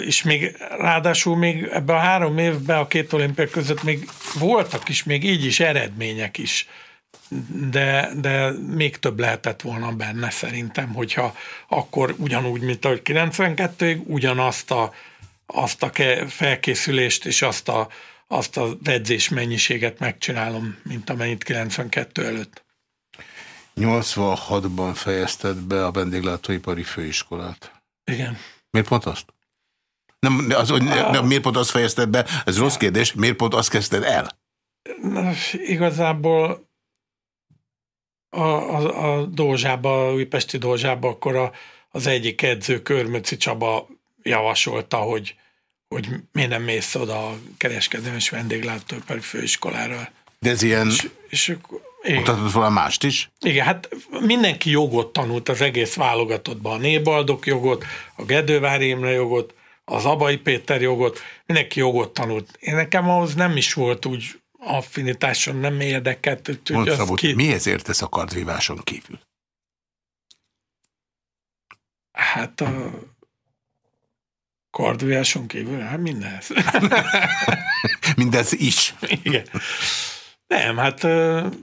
És még ráadásul még ebben a három évben a két olimpia között még voltak is, még így is eredmények is de, de még több lehetett volna benne szerintem, hogyha akkor ugyanúgy, mint ahogy 92-ig, ugyanazt a, azt a felkészülést és azt a, azt a edzés mennyiséget megcsinálom, mint amennyit 92 előtt. 86-ban fejezted be a vendéglátóipari főiskolát. Igen. Miért pont azt? Nem, az, hogy nem, miért pont azt fejezted be? Ez rossz kérdés. Miért pont azt kezdted el? Na, igazából a, a, a Dózsába, a újpesti Dózsába, akkor a, az egyik edző, Körmöci Csaba javasolta, hogy, hogy miért nem mész oda a kereskedelmi vendéglátóipari főiskolára. De ez ilyen... És, és Mutatott volna mást is? Igen, hát mindenki jogot tanult az egész válogatottban. A Nébaldok jogot, a Gedővári Imre jogot, az Abai Péter jogot, mindenki jogot tanult. Én nekem ahhoz nem is volt úgy affinitáson nem érdekelt. Mondd Szabó, ki... mihez értesz a kardvíváson kívül? Hát a kardvíváson kívül, hát mindenhez. *laughs* Mindez is. Igen. Nem, hát...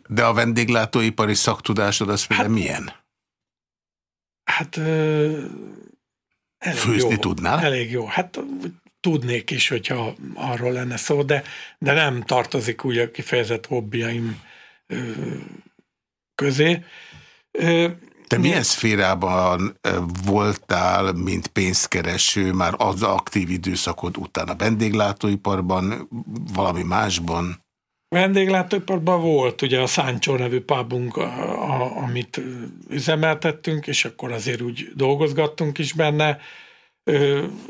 De a vendéglátóipari szaktudásod az hát, milyen? Hát... Elég Főzni jó, tudnál? Elég jó. Hát tudnék is, hogyha arról lenne szó, de, de nem tartozik úgy a kifejezett hobbiaim közé. Te milyen szférában voltál, mint pénzkereső már az aktív időszakod után? A vendéglátóiparban, valami másban? Vendéglátóiparban volt ugye a Száncsó nevű pubunk, a, a, amit üzemeltettünk, és akkor azért úgy dolgozgattunk is benne.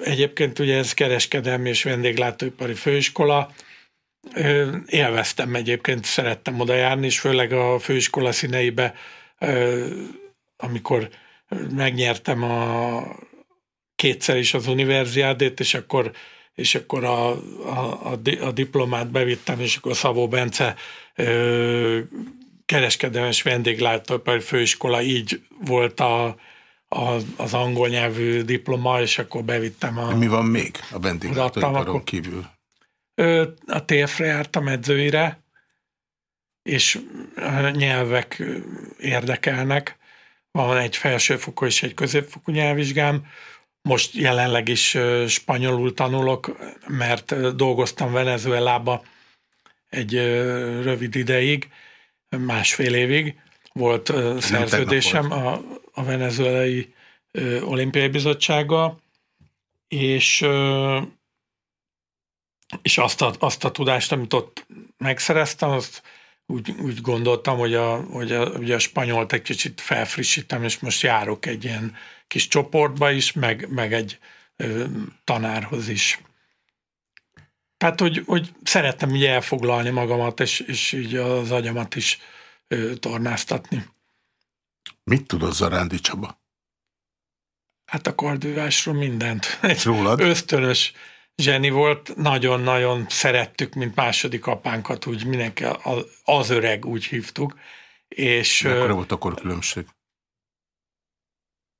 Egyébként ugye ez kereskedelmi és vendéglátóipari főiskola. Élveztem egyébként, szerettem oda járni, és főleg a főiskola színeibe, amikor megnyertem a kétszer is az univerziádét, és akkor, és akkor a, a, a, a diplomát bevittem, és akkor Szabó Bence kereskedelmes vendéglátóipari főiskola így volt a, az, az angol nyelvű diploma, és akkor bevittem a... Mi van még a vendéglátóiparon kívül? A TF-re jártam edzőire, és nyelvek érdekelnek. Van egy felsőfokú és egy középfokú nyelvvizsgám. Most jelenleg is spanyolul tanulok, mert dolgoztam Venezuelába egy rövid ideig, másfél évig. Volt szerződésem a, a venezuelai olimpiai bizottsága, és, és azt, a, azt a tudást, amit ott megszereztem, azt úgy, úgy gondoltam, hogy a, hogy a, ugye a spanyolt egy kicsit felfrissítem, és most járok egy ilyen kis csoportba is, meg, meg egy ö, tanárhoz is. Tehát, hogy, hogy szerettem így elfoglalni magamat, és, és így az agyamat is ö, tornáztatni. Mit tudod Zarándi Csaba? Hát a kardvívásról mindent. Egy Rólad? ösztönös zseni volt, nagyon-nagyon szerettük, mint második apánkat, úgy mindenki az öreg úgy hívtuk. És, Mekkora volt akkor különbség?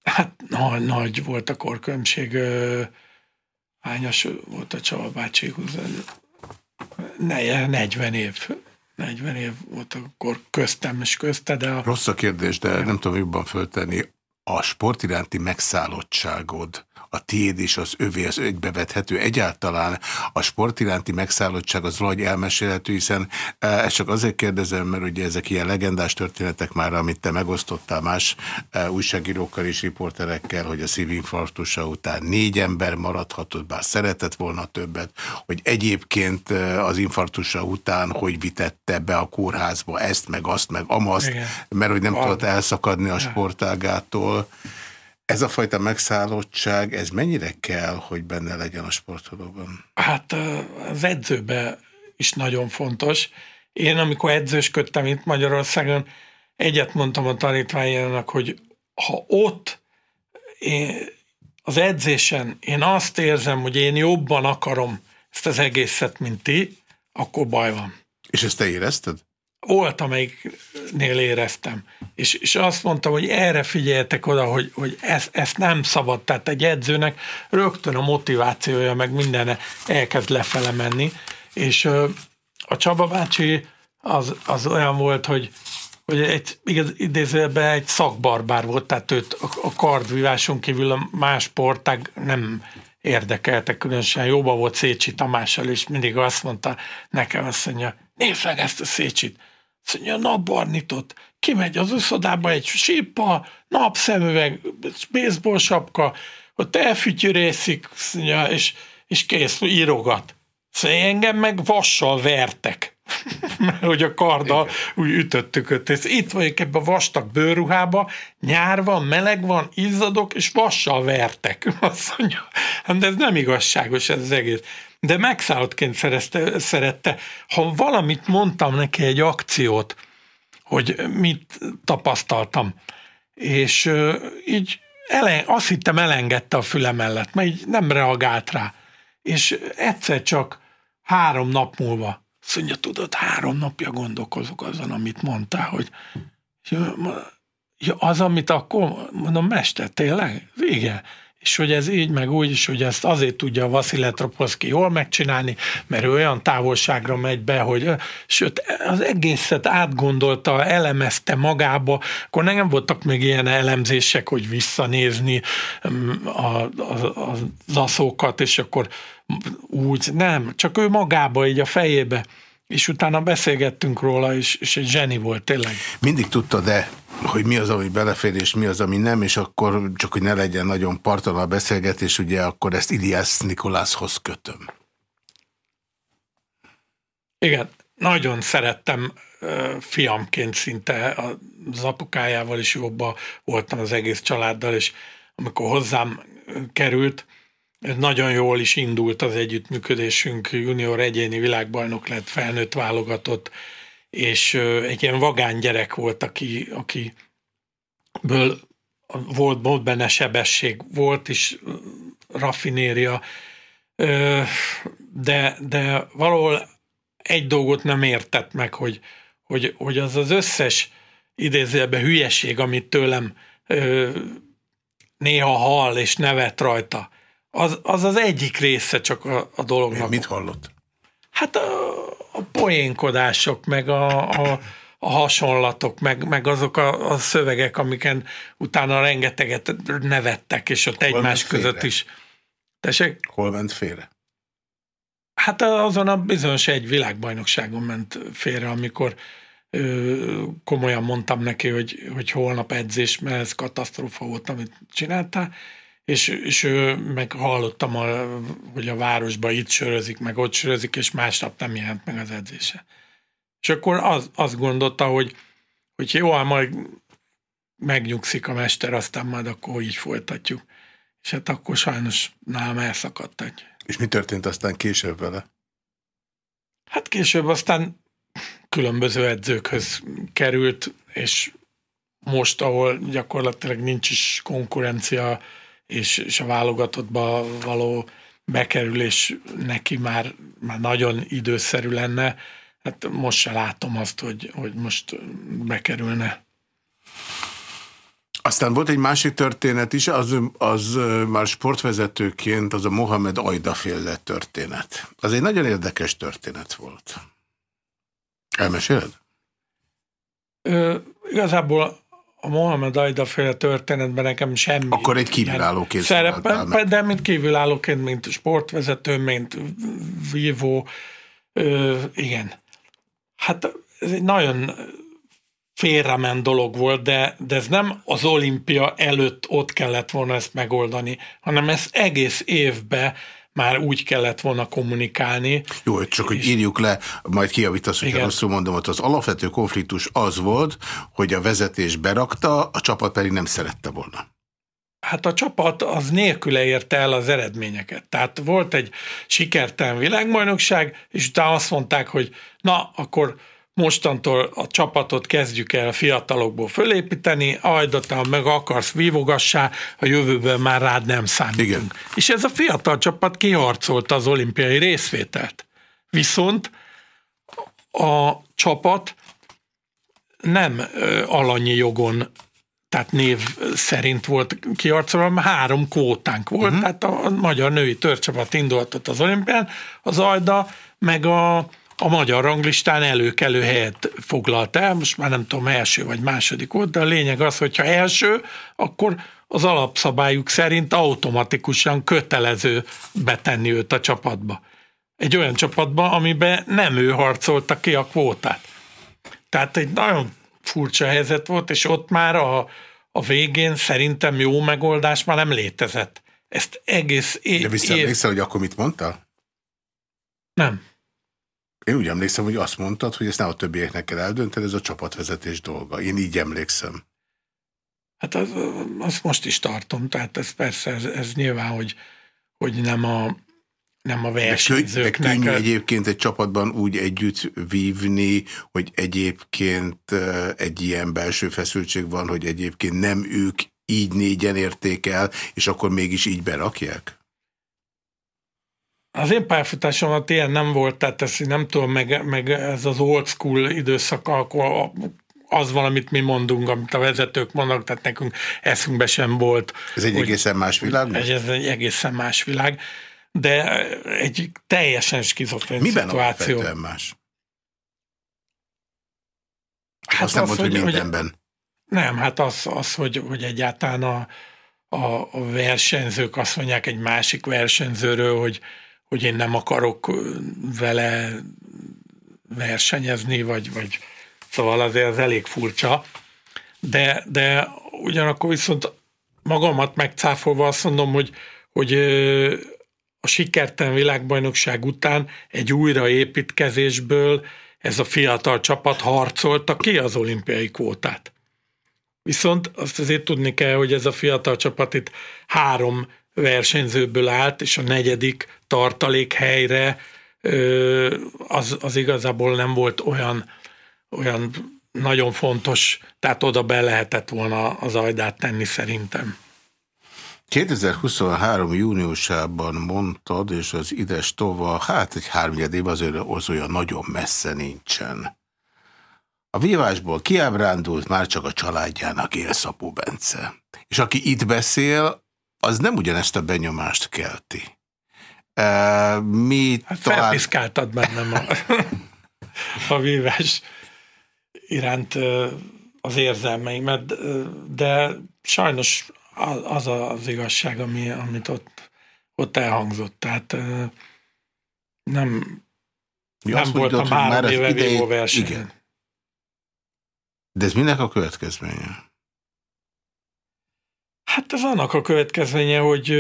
Hát nagy, nagy volt a korkülönbség. Hányas volt a Csaba bácsi? 40 év. 40 év volt akkor köztem és közte, de... A... Rossz a kérdés, de nem tudom jobban föltenni. A sport iránti megszállottságod a tiéd és az övé az egybevethető. Egyáltalán a sport iránti megszállottság az valahogy elmesélhető, hiszen e, ezt csak azért kérdezem, mert ugye ezek ilyen legendás történetek már, amit te megosztottál más e, újságírókkal és riporterekkel, hogy a szívinfarktusa után négy ember maradhatott, bár szeretett volna többet, hogy egyébként e, az infarktusa után hogy vitette be a kórházba ezt, meg azt, meg amazt, Igen. mert hogy nem tudott elszakadni a sportágától. Ez a fajta megszállottság, ez mennyire kell, hogy benne legyen a sportolóban? Hát az edzőbe is nagyon fontos. Én, amikor edzősködtem itt Magyarországon, egyet mondtam a tanítványának, hogy ha ott én, az edzésen én azt érzem, hogy én jobban akarom ezt az egészet, mint ti, akkor baj van. És ezt te érezted? Volt, amelyiknél éreztem. És, és azt mondtam, hogy erre figyeljetek oda, hogy, hogy ezt, ezt nem szabad. Tehát egy edzőnek rögtön a motivációja, meg minden elkezd lefele menni. És a Csaba bácsi az, az olyan volt, hogy, hogy egy, igaz, idézőben egy szakbarbár volt, tehát őt a, a kardvíváson kívül a más sportág nem érdekelte különösen. Jóba volt Szécsi Tamással, és mindig azt mondta nekem, azt mondja, nézd meg ezt a Szécsit, azt mondja, napbarnitot, kimegy az uszodába egy sípa, napszemüveg, baseball sapka, ott elfütyörészik, és, és kész, írogat. Szóval engem meg vassal vertek. *laughs* Mert hogy a karddal úgy ütöttük őt. Ez itt vagyok ebben a vastag bőrruhába, nyár van, meleg van, izzadok, és vassal vertek. *laughs* Azt mondja, hát de ez nem igazságos ez az egész de megszállottként szerezte, szerette. Ha valamit mondtam neki, egy akciót, hogy mit tapasztaltam, és így elen, azt hittem elengedte a füle mellett, mert így nem reagált rá. És egyszer csak három nap múlva, azt mondja, tudod, három napja gondolkozok azon, amit mondtál, hogy ja, az, amit akkor, mondom, mester, tényleg? Igen és hogy ez így, meg úgy is, hogy ezt azért tudja a Vasile Tropolszki jól megcsinálni, mert ő olyan távolságra megy be, hogy sőt, az egészet átgondolta, elemezte magába, akkor nem voltak még ilyen elemzések, hogy visszanézni mm, a, a, az aszókat, és akkor úgy, nem, csak ő magába, így a fejébe és utána beszélgettünk róla, és, és egy zseni volt tényleg. Mindig tudta, de hogy mi az, ami belefér, és mi az, ami nem, és akkor csak, hogy ne legyen nagyon partalan a beszélgetés, ugye akkor ezt Iliász Nikolászhoz kötöm. Igen, nagyon szerettem fiamként szinte az apukájával is jobban voltam az egész családdal, és amikor hozzám került, nagyon jól is indult az együttműködésünk, junior egyéni világbajnok lett, felnőtt válogatott, és egy ilyen vagány gyerek volt, aki, aki ből volt, volt benne sebesség, volt is raffinéria, de, de valahol egy dolgot nem értett meg, hogy, hogy, hogy az az összes idézőjelben hülyeség, amit tőlem néha hall és nevet rajta, az az, az egyik része csak a, a dolognak. Mit hallott? Hát a, a poénkodások, meg a, a, a hasonlatok, meg, meg azok a, a szövegek, amiken utána rengeteget nevettek, és ott Hol egymás között is. Tessék? Hol ment félre? Hát azon a bizonyos egy világbajnokságon ment félre, amikor ö, komolyan mondtam neki, hogy, hogy holnap edzés, mert ez katasztrófa volt, amit csináltál, és, és ő, meg hallottam, a, hogy a városban itt sörözik, meg ott sörözik, és másnap nem jelent meg az edzése. És akkor az, azt gondolta, hogy, hogy jó, hát majd megnyugszik a mester, aztán majd akkor így folytatjuk. És hát akkor sajnos nálam elszakadt egy. És mi történt aztán később vele? Hát később aztán különböző edzőkhöz került, és most, ahol gyakorlatilag nincs is konkurencia, és, és a válogatottba való bekerülés neki már, már nagyon időszerű lenne. Hát most se látom azt, hogy, hogy most bekerülne. Aztán volt egy másik történet is, az, az már sportvezetőként, az a Mohamed Ajda féle történet. Az egy nagyon érdekes történet volt. Elmeséled? Ö, igazából a Mohamed Ajda féle történetben nekem semmi. Akkor egy kívülállóként szerepe, de mint kívülállóként, mint sportvezető, mint vívó, ö, igen. Hát ez egy nagyon félrement dolog volt, de, de ez nem az olimpia előtt ott kellett volna ezt megoldani, hanem ezt egész évbe már úgy kellett volna kommunikálni. Jó, csak hogy írjuk le, majd kiavítasz, hogyha rosszul mondom, hogy az alapvető konfliktus az volt, hogy a vezetés berakta, a csapat pedig nem szerette volna. Hát a csapat az nélküle érte el az eredményeket. Tehát volt egy sikertelen világbajnokság, és utána azt mondták, hogy na, akkor mostantól a csapatot kezdjük el fiatalokból fölépíteni, ajda, meg akarsz vívogassá, a jövőben már rád nem számítunk. Igen. És ez a fiatal csapat kiharcolta az olimpiai részvételt. Viszont a csapat nem alanyi jogon tehát név szerint volt kiharcolva, három kvótánk volt, uh-huh. tehát a magyar női törcsapat indultott az olimpián, az Ajda, meg a a magyar ranglistán előkelő helyet foglalt el, most már nem tudom, első vagy második volt, de a lényeg az, hogyha első, akkor az alapszabályuk szerint automatikusan kötelező betenni őt a csapatba. Egy olyan csapatba, amiben nem ő harcolta ki a kvótát. Tehát egy nagyon furcsa helyzet volt, és ott már a, a végén szerintem jó megoldás már nem létezett. Ezt egész év... De visszaemlékszel, hogy akkor mit mondta? Nem. Én úgy emlékszem, hogy azt mondtad, hogy ezt nem a többieknek kell eldönteni, ez a csapatvezetés dolga. Én így emlékszem. Hát az, azt most is tartom, tehát ez persze, ez, ez nyilván, hogy, hogy nem a, nem a versenyzőknek. De könnyű egyébként egy csapatban úgy együtt vívni, hogy egyébként egy ilyen belső feszültség van, hogy egyébként nem ők így négyen érték el, és akkor mégis így berakják? Az én pályafutásomat ilyen nem volt, tehát ezt nem tudom, meg, meg ez az old school időszak, akkor az valamit mi mondunk, amit a vezetők mondanak, tehát nekünk eszünkbe sem volt. Ez egy hogy, egészen más világ? Ez, ez egy egészen más világ, de egy teljesen skizofrén Miben szituáció. Miben más? Hát Azt nem az, mondod, hogy mindenben. Hogy, nem, hát az, az hogy, hogy egyáltalán a, a, a versenyzők azt mondják egy másik versenyzőről, hogy hogy én nem akarok vele versenyezni, vagy, vagy szóval azért az elég furcsa. De, de ugyanakkor viszont magamat megcáfolva azt mondom, hogy, hogy a sikertelen világbajnokság után egy újraépítkezésből ez a fiatal csapat harcolta ki az olimpiai kvótát. Viszont azt azért tudni kell, hogy ez a fiatal csapat itt három versenyzőből állt, és a negyedik tartalékhelyre az, az igazából nem volt olyan, olyan nagyon fontos, tehát oda be lehetett volna az ajdát tenni szerintem. 2023. júniusában mondtad, és az ides tova, hát egy háromnyed év azért az olyan nagyon messze nincsen. A vívásból kiábrándult, már csak a családjának él Szapó Bence. És aki itt beszél, az nem ugyanezt a benyomást kelti. Uh, mi hát talán... Felpiszkáltad bennem a, *laughs* a vívás iránt az érzelmeimet, de sajnos az az igazság, ami, amit ott, ott elhangzott. Tehát nem, nem voltam három éve vívó versenyen. Igen. De ez minek a következménye? Hát ez annak a következménye, hogy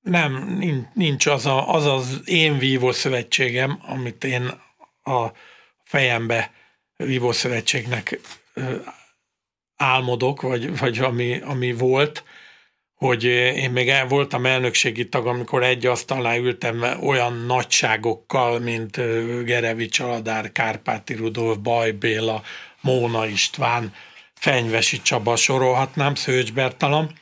nem, nincs az a, az, az én vívó szövetségem, amit én a fejembe vívó szövetségnek álmodok, vagy, vagy ami, ami volt, hogy én még el voltam elnökségi tag, amikor egy asztalnál ültem olyan nagyságokkal, mint Gerevics Aladár, Kárpáti Rudolf, Baj Béla, Móna István, Fenyvesi Csaba sorolhatnám, Szőcs Bertalan,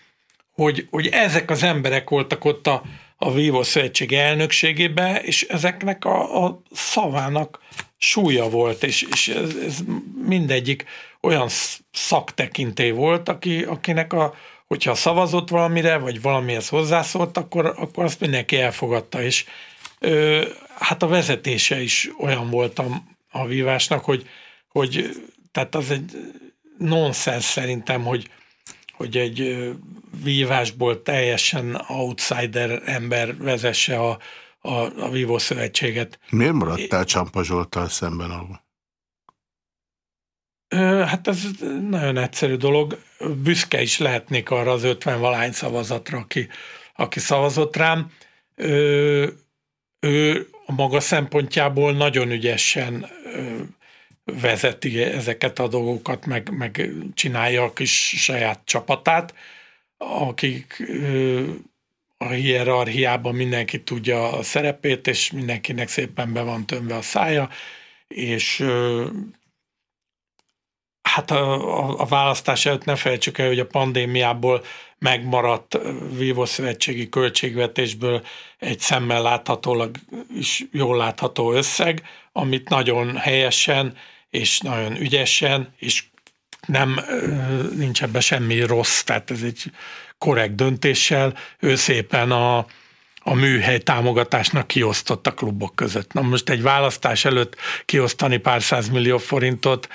hogy, hogy ezek az emberek voltak ott a, a Vívó Szövetség elnökségében, és ezeknek a, a szavának súlya volt, és, és ez, ez mindegyik olyan szaktekintély volt, aki, akinek a, hogyha szavazott valamire, vagy valamihez hozzászólt, akkor, akkor azt mindenki elfogadta, és ö, hát a vezetése is olyan volt a, a vívásnak, hogy, hogy tehát az egy nonsens szerintem, hogy, hogy egy vívásból teljesen outsider ember vezesse a, a, a Vívó Szövetséget. Miért maradtál Csampa Zsoltal szemben alul? Hát ez nagyon egyszerű dolog. Büszke is lehetnék arra az 50 valány szavazatra, aki, aki szavazott rám. Ő, ő a maga szempontjából nagyon ügyesen vezeti ezeket a dolgokat, meg, meg csinálja a kis saját csapatát, akik a hierarchiában mindenki tudja a szerepét, és mindenkinek szépen be van tömve a szája, és hát a, a, a választás előtt ne felejtsük el, hogy a pandémiából megmaradt szövetségi költségvetésből egy szemmel láthatólag is jól látható összeg, amit nagyon helyesen és nagyon ügyesen, és nem nincs ebben semmi rossz, tehát ez egy korrekt döntéssel, ő szépen a, a műhely támogatásnak kiosztott a klubok között. Na most egy választás előtt kiosztani pár millió forintot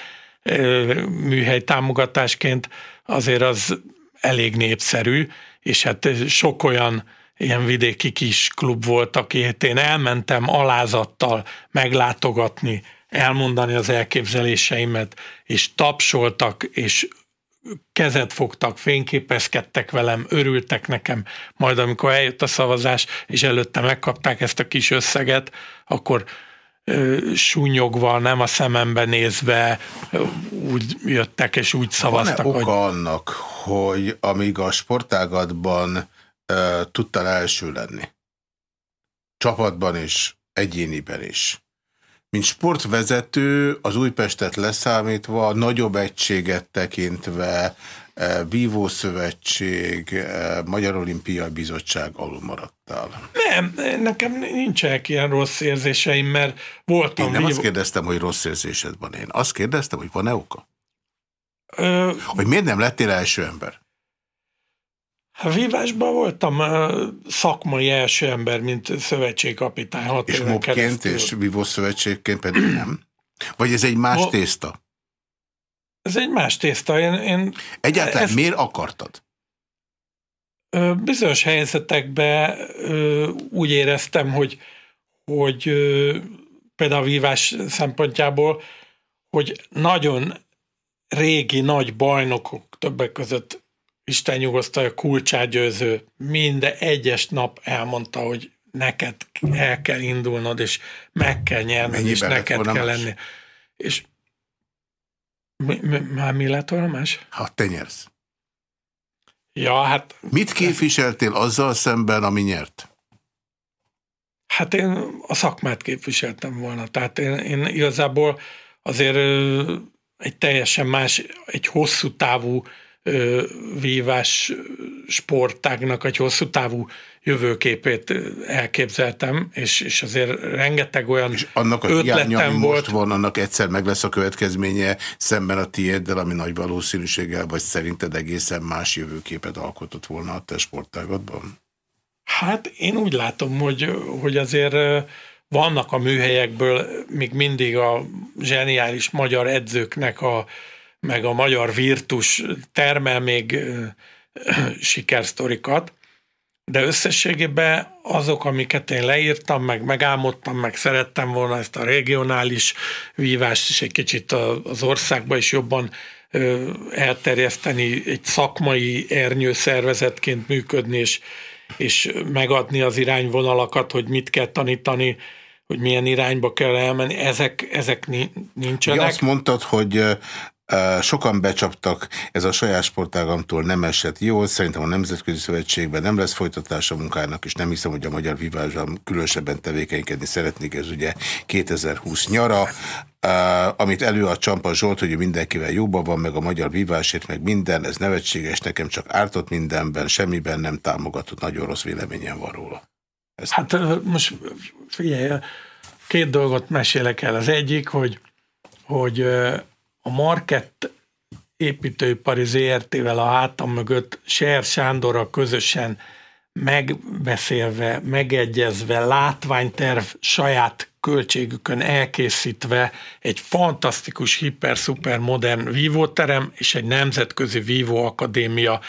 műhely támogatásként azért az elég népszerű, és hát sok olyan ilyen vidéki kis klub volt, akiért én elmentem alázattal meglátogatni, elmondani az elképzeléseimet, és tapsoltak, és kezet fogtak, fényképezkedtek velem, örültek nekem, majd amikor eljött a szavazás, és előtte megkapták ezt a kis összeget, akkor súnyogva, nem a szemembe nézve úgy jöttek és úgy szavaztak. Van-e oka hogy... annak, hogy amíg a sportágatban uh, tudtál első lenni, csapatban is, egyéniben is, mint sportvezető az Újpestet leszámítva, nagyobb egységet tekintve, Vívó Szövetség, Magyar Olimpia Bizottság alul maradtál. Nem, nekem nincsenek ilyen rossz érzéseim, mert voltam... Én nem Vívó... azt kérdeztem, hogy rossz érzésed van én. Azt kérdeztem, hogy van-e oka? Ö... Hogy miért nem lettél első ember? A vívásban voltam szakmai első ember, mint szövetségkapitány. És mobként és vívó szövetségként pedig nem? Vagy ez egy más Mo tészta? Ez egy más tészta. Én, én Egyáltalán ezt, miért akartad? Bizonyos helyzetekben úgy éreztem, hogy, hogy például a vívás szempontjából, hogy nagyon régi nagy bajnokok többek között Isten nyugosztalja kulcságyőző minden egyes nap elmondta, hogy neked el kell indulnod, és meg kell nyerned, és neked kell más? lenni. És mi, mi, már mi lett volna más? Ha te nyersz. Ja, hát... Mit képviseltél azzal szemben, ami nyert? Hát én a szakmát képviseltem volna. Tehát én, én igazából azért egy teljesen más, egy hosszú távú vívás sportágnak egy hosszú távú jövőképét elképzeltem, és, és azért rengeteg olyan és annak a ötletem volt. most van, annak egyszer meg lesz a következménye szemben a tiéddel, ami nagy valószínűséggel, vagy szerinted egészen más jövőképet alkotott volna a te sportágatban? Hát én úgy látom, hogy, hogy azért vannak a műhelyekből még mindig a zseniális magyar edzőknek a meg a magyar virtus termel még sikersztorikat, de összességében azok, amiket én leírtam, meg megálmodtam, meg szerettem volna ezt a regionális vívást is egy kicsit az országba is jobban elterjeszteni, egy szakmai ernyőszervezetként működni, és, és megadni az irányvonalakat, hogy mit kell tanítani, hogy milyen irányba kell elmenni, ezek, ezek nincsenek. Ja, azt mondtad, hogy Sokan becsaptak, ez a saját sportágamtól nem esett jól, szerintem a Nemzetközi Szövetségben nem lesz folytatása munkának, és nem hiszem, hogy a Magyar Vívásban különösebben tevékenykedni szeretnék, ez ugye 2020 nyara, amit előad Csampa Zsolt, hogy mindenkivel jóban van, meg a Magyar Vívásért, meg minden, ez nevetséges, nekem csak ártott mindenben, semmiben nem támogatott, nagyon rossz véleményen van róla. Ezt hát most figyelj, két dolgot mesélek el. Az egyik, hogy, hogy a Market építőipari ZRT-vel a hátam mögött Ser Sándorra közösen megbeszélve, megegyezve, látványterv saját költségükön elkészítve egy fantasztikus, hiper-szuper modern vívóterem és egy nemzetközi vívó akadémia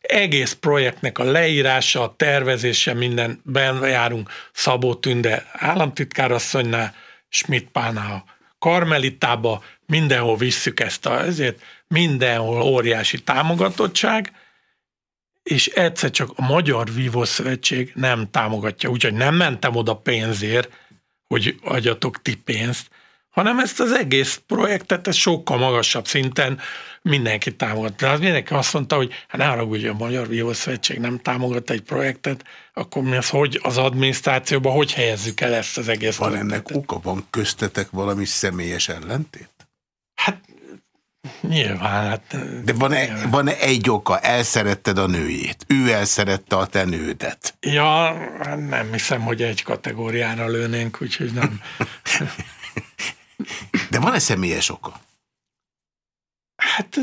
egész projektnek a leírása, a tervezése, minden járunk Szabó Tünde államtitkárasszonynál, Schmidt Pánál, Karmelitába, mindenhol visszük ezt a, ezért mindenhol óriási támogatottság, és egyszer csak a Magyar Vívó Szövetség nem támogatja, úgyhogy nem mentem oda pénzért, hogy adjatok ti pénzt, hanem ezt az egész projektet ez sokkal magasabb szinten mindenki támogat. De az mindenki azt mondta, hogy hát ne hogy a Magyar Vívó Szövetség nem támogat egy projektet, akkor mi az, hogy az adminisztrációban hogy helyezzük el ezt az egész Van projektet? ennek oka? Van köztetek valami személyes ellentét? Hát Nyilván. Hát, De van-e, van -e egy oka? Elszeretted a nőjét. Ő elszerette a te nődet. Ja, nem hiszem, hogy egy kategóriára lőnénk, úgyhogy nem. *laughs* De van-e személyes oka? Hát...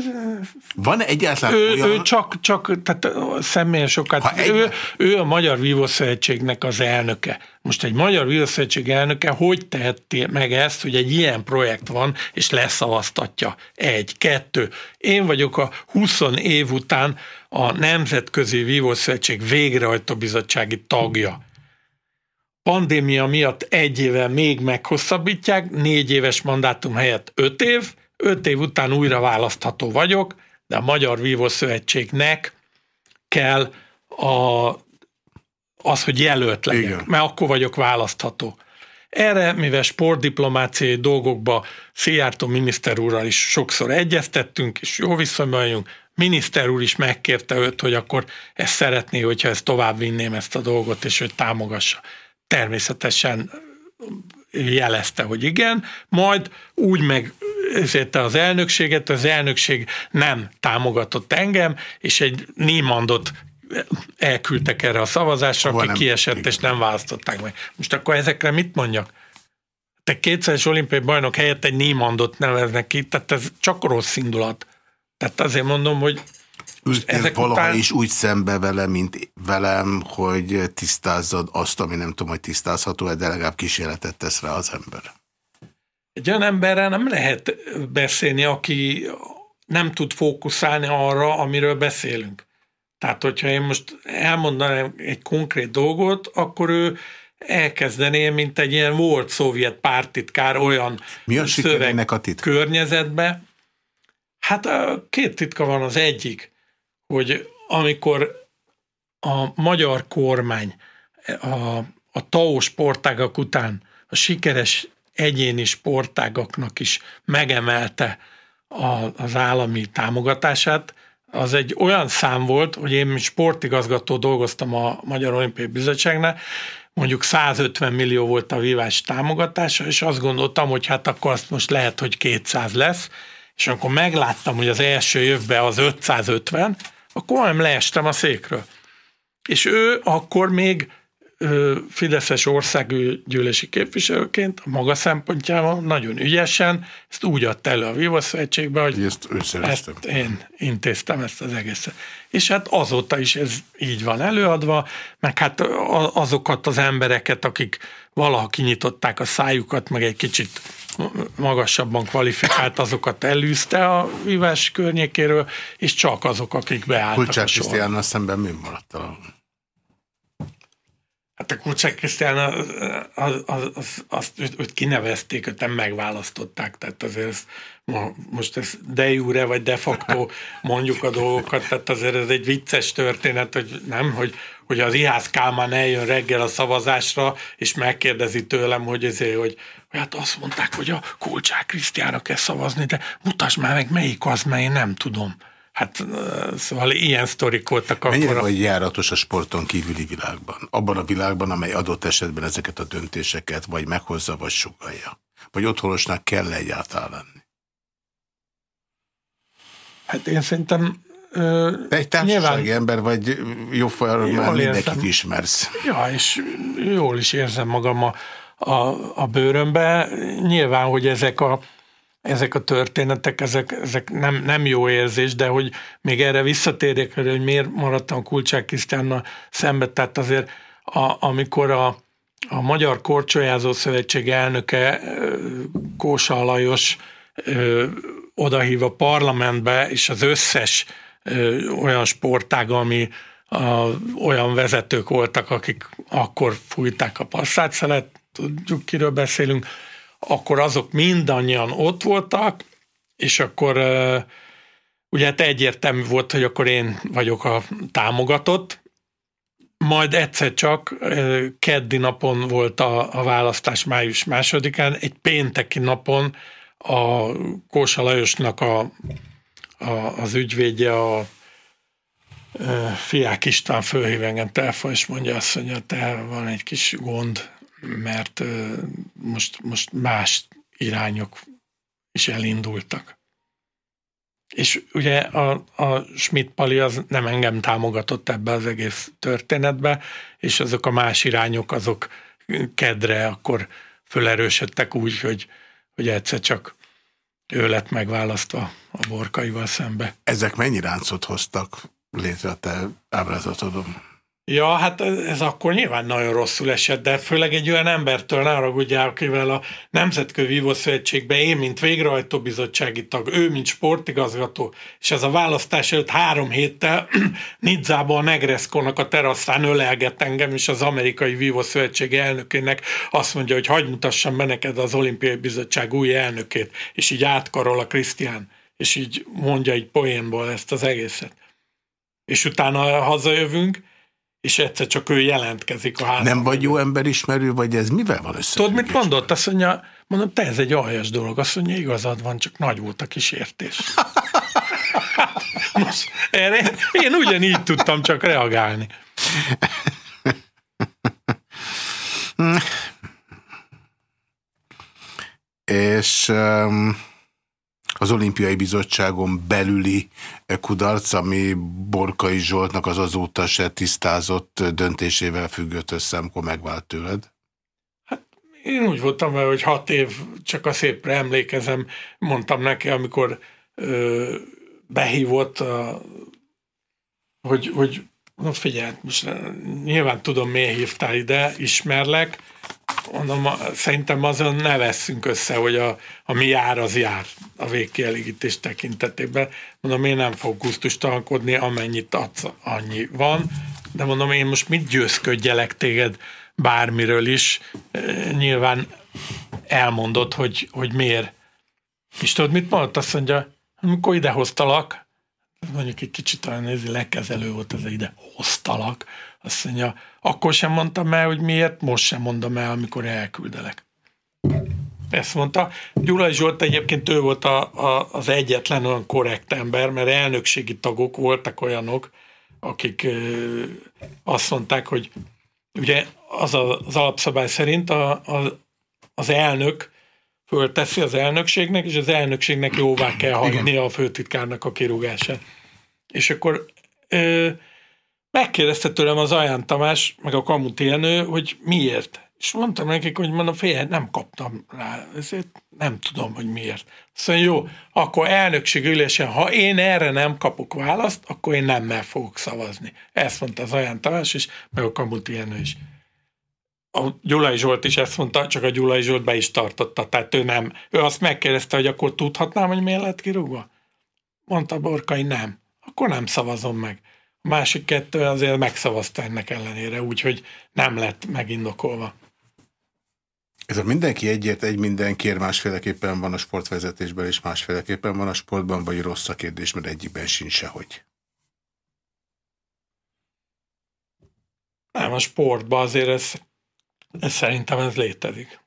Van egyáltalán ő, olyan... ő csak, csak tehát személyes okát, egy... ő, ő a Magyar Vívószövetségnek az elnöke. Most egy Magyar Vívószövetség elnöke hogy teheti meg ezt, hogy egy ilyen projekt van, és leszavaztatja? Egy, kettő. Én vagyok a 20 év után a Nemzetközi Vívószövetség végrehajtó bizottsági tagja pandémia miatt egy éve még meghosszabbítják, négy éves mandátum helyett öt év, öt év után újra választható vagyok, de a Magyar Vívószövetségnek kell a, az, hogy jelölt legyek, Igen. mert akkor vagyok választható. Erre, mivel sportdiplomáciai dolgokba Szijjártó miniszter úrral is sokszor egyeztettünk, és jó viszonyban miniszter úr is megkérte őt, hogy akkor ezt szeretné, hogyha ezt tovább vinném ezt a dolgot, és hogy támogassa. Természetesen jelezte, hogy igen, majd úgy meg ezért az elnökséget, az elnökség nem támogatott engem, és egy Niemandot elküldtek erre a szavazásra, Hova aki nem, kiesett, igen. és nem választották meg. Most akkor ezekre mit mondjak? Te kétszeres olimpiai bajnok helyett egy Niemandot neveznek ki, tehát ez csak rossz indulat. Tehát azért mondom, hogy ezek valaha után... is úgy szembe vele, mint velem, hogy tisztázzad azt, ami nem tudom, hogy tisztázható, de legalább kísérletet tesz rá az ember. Egy olyan emberrel nem lehet beszélni, aki nem tud fókuszálni arra, amiről beszélünk. Tehát, hogyha én most elmondanám egy konkrét dolgot, akkor ő elkezdené, mint egy ilyen volt szovjet pártitkár olyan Mi a szöveg a titka? környezetbe. Hát két titka van az egyik, hogy amikor a magyar kormány a, a TAO sportágak után a sikeres egyéni sportágaknak is megemelte a, az állami támogatását, az egy olyan szám volt, hogy én sportigazgató dolgoztam a Magyar Olimpiai Bizottságnál, mondjuk 150 millió volt a vívás támogatása, és azt gondoltam, hogy hát akkor azt most lehet, hogy 200 lesz, és akkor megláttam, hogy az első évben az 550, akkor nem leestem a székről. És ő akkor még Fideszes országgyűlési képviselőként a maga szempontjával nagyon ügyesen ezt úgy adta elő a Viva Szövetségbe, hogy ezt, ezt én intéztem ezt az egészet. És hát azóta is ez így van előadva, meg hát azokat az embereket, akik valaha kinyitották a szájukat, meg egy kicsit magasabban kvalifikált, azokat elűzte a vívás környékéről, és csak azok, akik beálltak Kulcsák Krisztiánnal szemben mi maradt a Hát a Kucsák Krisztián, az, az, az, az, azt, őt, őt kinevezték, őt nem megválasztották, tehát azért ez, most ez de jure vagy de facto *laughs* mondjuk a dolgokat, tehát azért ez egy vicces történet, hogy nem, hogy, hogy az Ihász Kálmán eljön reggel a szavazásra, és megkérdezi tőlem, hogy ezért, hogy, hogy hát azt mondták, hogy a Kulcsák Krisztiára kell szavazni, de mutasd már meg, melyik az, mert én nem tudom. Hát szóval ilyen sztorik voltak akkor. Mennyire vagy járatos a sporton kívüli világban? Abban a világban, amely adott esetben ezeket a döntéseket vagy meghozza, vagy sugalja? Vagy otthonosnak kell egyáltalán lenni? Hát én szerintem te egy társasági nyilván, ember vagy, jó már mindenkit ismersz. Ja, és jól is érzem magam a, a, a bőrömbe. Nyilván, hogy ezek a, ezek a történetek, ezek, ezek nem, nem jó érzés, de hogy még erre visszatérjek, hogy miért maradtam Kulcsák Krisztiánnal szembe, tehát azért a, amikor a, a Magyar Korcsolyázó Szövetség elnöke Kósa Lajos odahív a parlamentbe, és az összes olyan sportág, ami a, olyan vezetők voltak, akik akkor fújták a passzát tudjuk, kiről beszélünk, akkor azok mindannyian ott voltak, és akkor ugye hát egyértelmű volt, hogy akkor én vagyok a támogatott, majd egyszer csak keddi napon volt a, a választás május másodikán, egy pénteki napon a Kósa Lajosnak a, a, az ügyvédje, a Fiák István fölhív engem telefon, és mondja azt, hogy te van egy kis gond, mert most, most más irányok is elindultak. És ugye a, a Schmidt Pali az nem engem támogatott ebbe az egész történetbe, és azok a más irányok, azok kedre akkor fölerősödtek úgy, hogy, hogy egyszer csak ő lett megválasztva a borkaival szembe. Ezek mennyi ráncot hoztak létre a te ábrázatodon? Ja, hát ez akkor nyilván nagyon rosszul esett, de főleg egy olyan embertől, ne haragudjál, akivel a Nemzetközi Vívószövetségben én, mint végrehajtó bizottsági tag, ő, mint sportigazgató, és ez a választás előtt három héttel *clears throat* Nidzában a Negreszkónak a teraszán ölelget engem, és az amerikai Vívószövetség elnökének azt mondja, hogy hagyd mutassam be neked az olimpiai bizottság új elnökét, és így átkarol a Krisztián, és így mondja egy poénból ezt az egészet. És utána hazajövünk, és egyszer csak ő jelentkezik a házban. Nem vagy jó emberismerő, vagy ez mivel van össze? Tudod, mit mondott? Azt mondja, mondom, te ez egy aljas dolog. Azt mondja, igazad van, csak nagy volt a kísértés. *laughs* Most erre én ugyanígy tudtam csak reagálni. És um, az olimpiai bizottságon belüli kudarc, ami Borkai Zsoltnak az azóta se tisztázott döntésével függött össze, amikor megvált tőled? Hát én úgy voltam vele, hogy hat év, csak a szépre emlékezem, mondtam neki, amikor ö, behívott, a, hogy, hogy na figyelj, most nyilván tudom, miért hívtál ide, ismerlek, mondom, szerintem azon ne veszünk össze, hogy a, a mi jár az jár a végkielégítés tekintetében. Mondom, én nem fog gusztustalankodni, amennyit adsz, annyi van, de mondom, én most mit győzködjelek téged bármiről is. Nyilván elmondott, hogy, hogy miért. És tudod, mit mondott? Azt mondja, amikor idehoztalak, mondjuk egy kicsit olyan nézi, lekezelő volt az ide hoztalak, azt mondja, akkor sem mondtam el, hogy miért, most sem mondom el, amikor elküldelek. Ezt mondta. Gyulai Zsolt egyébként ő volt a, a, az egyetlen olyan korrekt ember, mert elnökségi tagok voltak olyanok, akik ö, azt mondták, hogy ugye az a, az alapszabály szerint a, a, az elnök fölteszi az elnökségnek, és az elnökségnek jóvá kell hagyni a főtitkárnak a kirúgását. És akkor ö, megkérdezte tőlem az Aján Tamás, meg a Kamut élnő, hogy miért. És mondtam nekik, hogy mondom, fél, nem kaptam rá, ezért nem tudom, hogy miért. Szóval jó, akkor elnökség ülésen, ha én erre nem kapok választ, akkor én nemmel fogok szavazni. Ezt mondta az Aján Tamás is, meg a Kamut élnő is. A Gyulai Zsolt is ezt mondta, csak a Gyulai Zsolt be is tartotta, tehát ő nem. Ő azt megkérdezte, hogy akkor tudhatnám, hogy miért lett kirúgva? Mondta Borkai, nem. Akkor nem szavazom meg. A másik kettő azért megszavazta ennek ellenére, úgyhogy nem lett megindokolva. Ez a mindenki egyért, egy mindenkiért másféleképpen van a sportvezetésben, és másféleképpen van a sportban, vagy rossz a kérdés, mert egyikben sincs sehogy. Nem, a sportban azért ez, ez szerintem ez létezik.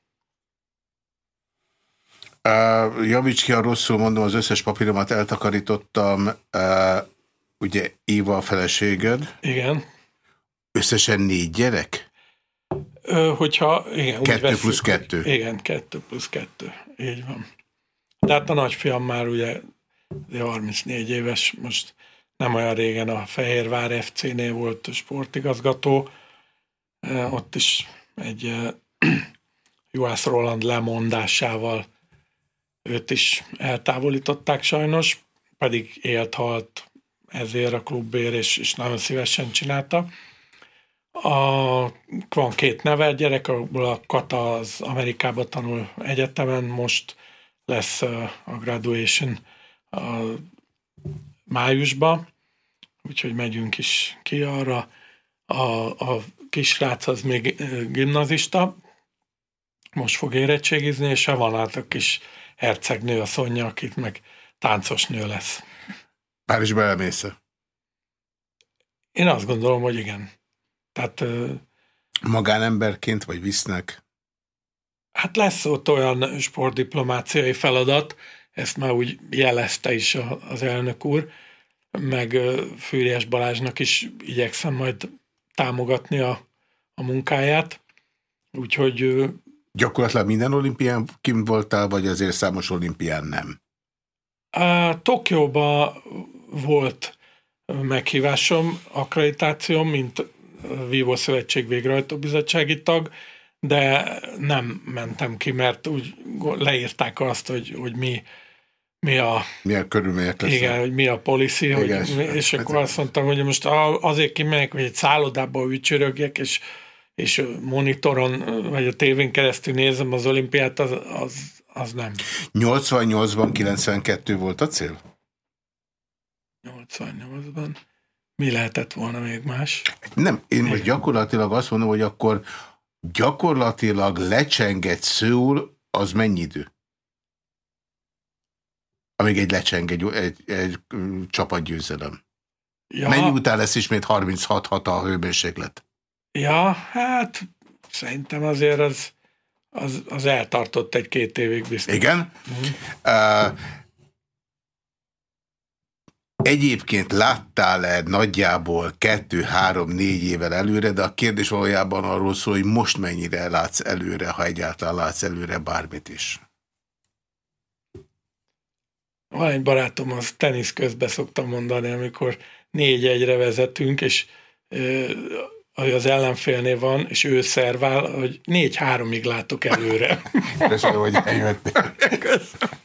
Uh, javíts ki, ha rosszul mondom, az összes papíromat eltakarítottam. Uh, ugye Éva a feleséged. Igen. Összesen négy gyerek? Ö, hogyha, igen. Kettő veszük, plusz kettő. Igen, kettő plusz kettő. Így van. De hát a nagyfiam már ugye 34 éves, most nem olyan régen a Fehérvár FC-nél volt sportigazgató. Ott is egy *clears throat* Juhász Roland lemondásával őt is eltávolították sajnos, pedig élt, halt ezért a klubér, és, és nagyon szívesen csinálta. A, van két neve gyerek, a Kata az Amerikába tanul egyetemen, most lesz a graduation a májusba, úgyhogy megyünk is ki arra. A, a kisrác az még gimnazista, most fog érettségizni, és van át a kis hercegnő, a Szonya, akit meg táncos nő lesz. Párizsba elmész -e? Én azt gondolom, hogy igen. Tehát, Magánemberként, vagy visznek? Hát lesz ott olyan sportdiplomáciai feladat, ezt már úgy jelezte is az elnök úr, meg Fűriás Balázsnak is igyekszem majd támogatni a, a munkáját. Úgyhogy... Gyakorlatilag minden olimpián kim voltál, vagy azért számos olimpián nem? A Tokióba volt meghívásom, akkreditációm, mint Vívó Szövetség végrehajtó bizottsági tag, de nem mentem ki, mert úgy leírták azt, hogy, hogy mi mi a... Milyen körülmények lesznek. Igen, hogy mi a policy, hogy, és hát akkor azt mondtam, hogy most azért kimegyek, hogy egy szállodába ücsörögjek, és, és monitoron, vagy a tévén keresztül nézem az olimpiát, az, az, az nem. 88-ban 92 volt a cél? 88-ban. Mi lehetett volna még más? Nem, én most gyakorlatilag azt mondom, hogy akkor gyakorlatilag lecsengett szól, az mennyi idő? amíg egy lecseng, egy, egy, egy csapatgyőzelem. Ja. Mennyi után lesz ismét 36-6 a hőmérséklet? Ja, hát szerintem azért az, az, az eltartott egy-két évig biztos. Igen? Mm. Uh, Egyébként láttál-e nagyjából kettő, három, négy évvel előre, de a kérdés valójában arról szól, hogy most mennyire látsz előre, ha egyáltalán látsz előre bármit is. Van egy barátom, az tenisz közben szoktam mondani, amikor négy egyre vezetünk, és az ellenfélnél van, és ő szervál, hogy négy-háromig látok előre. Köszönöm, hogy eljöttél. Köszönöm.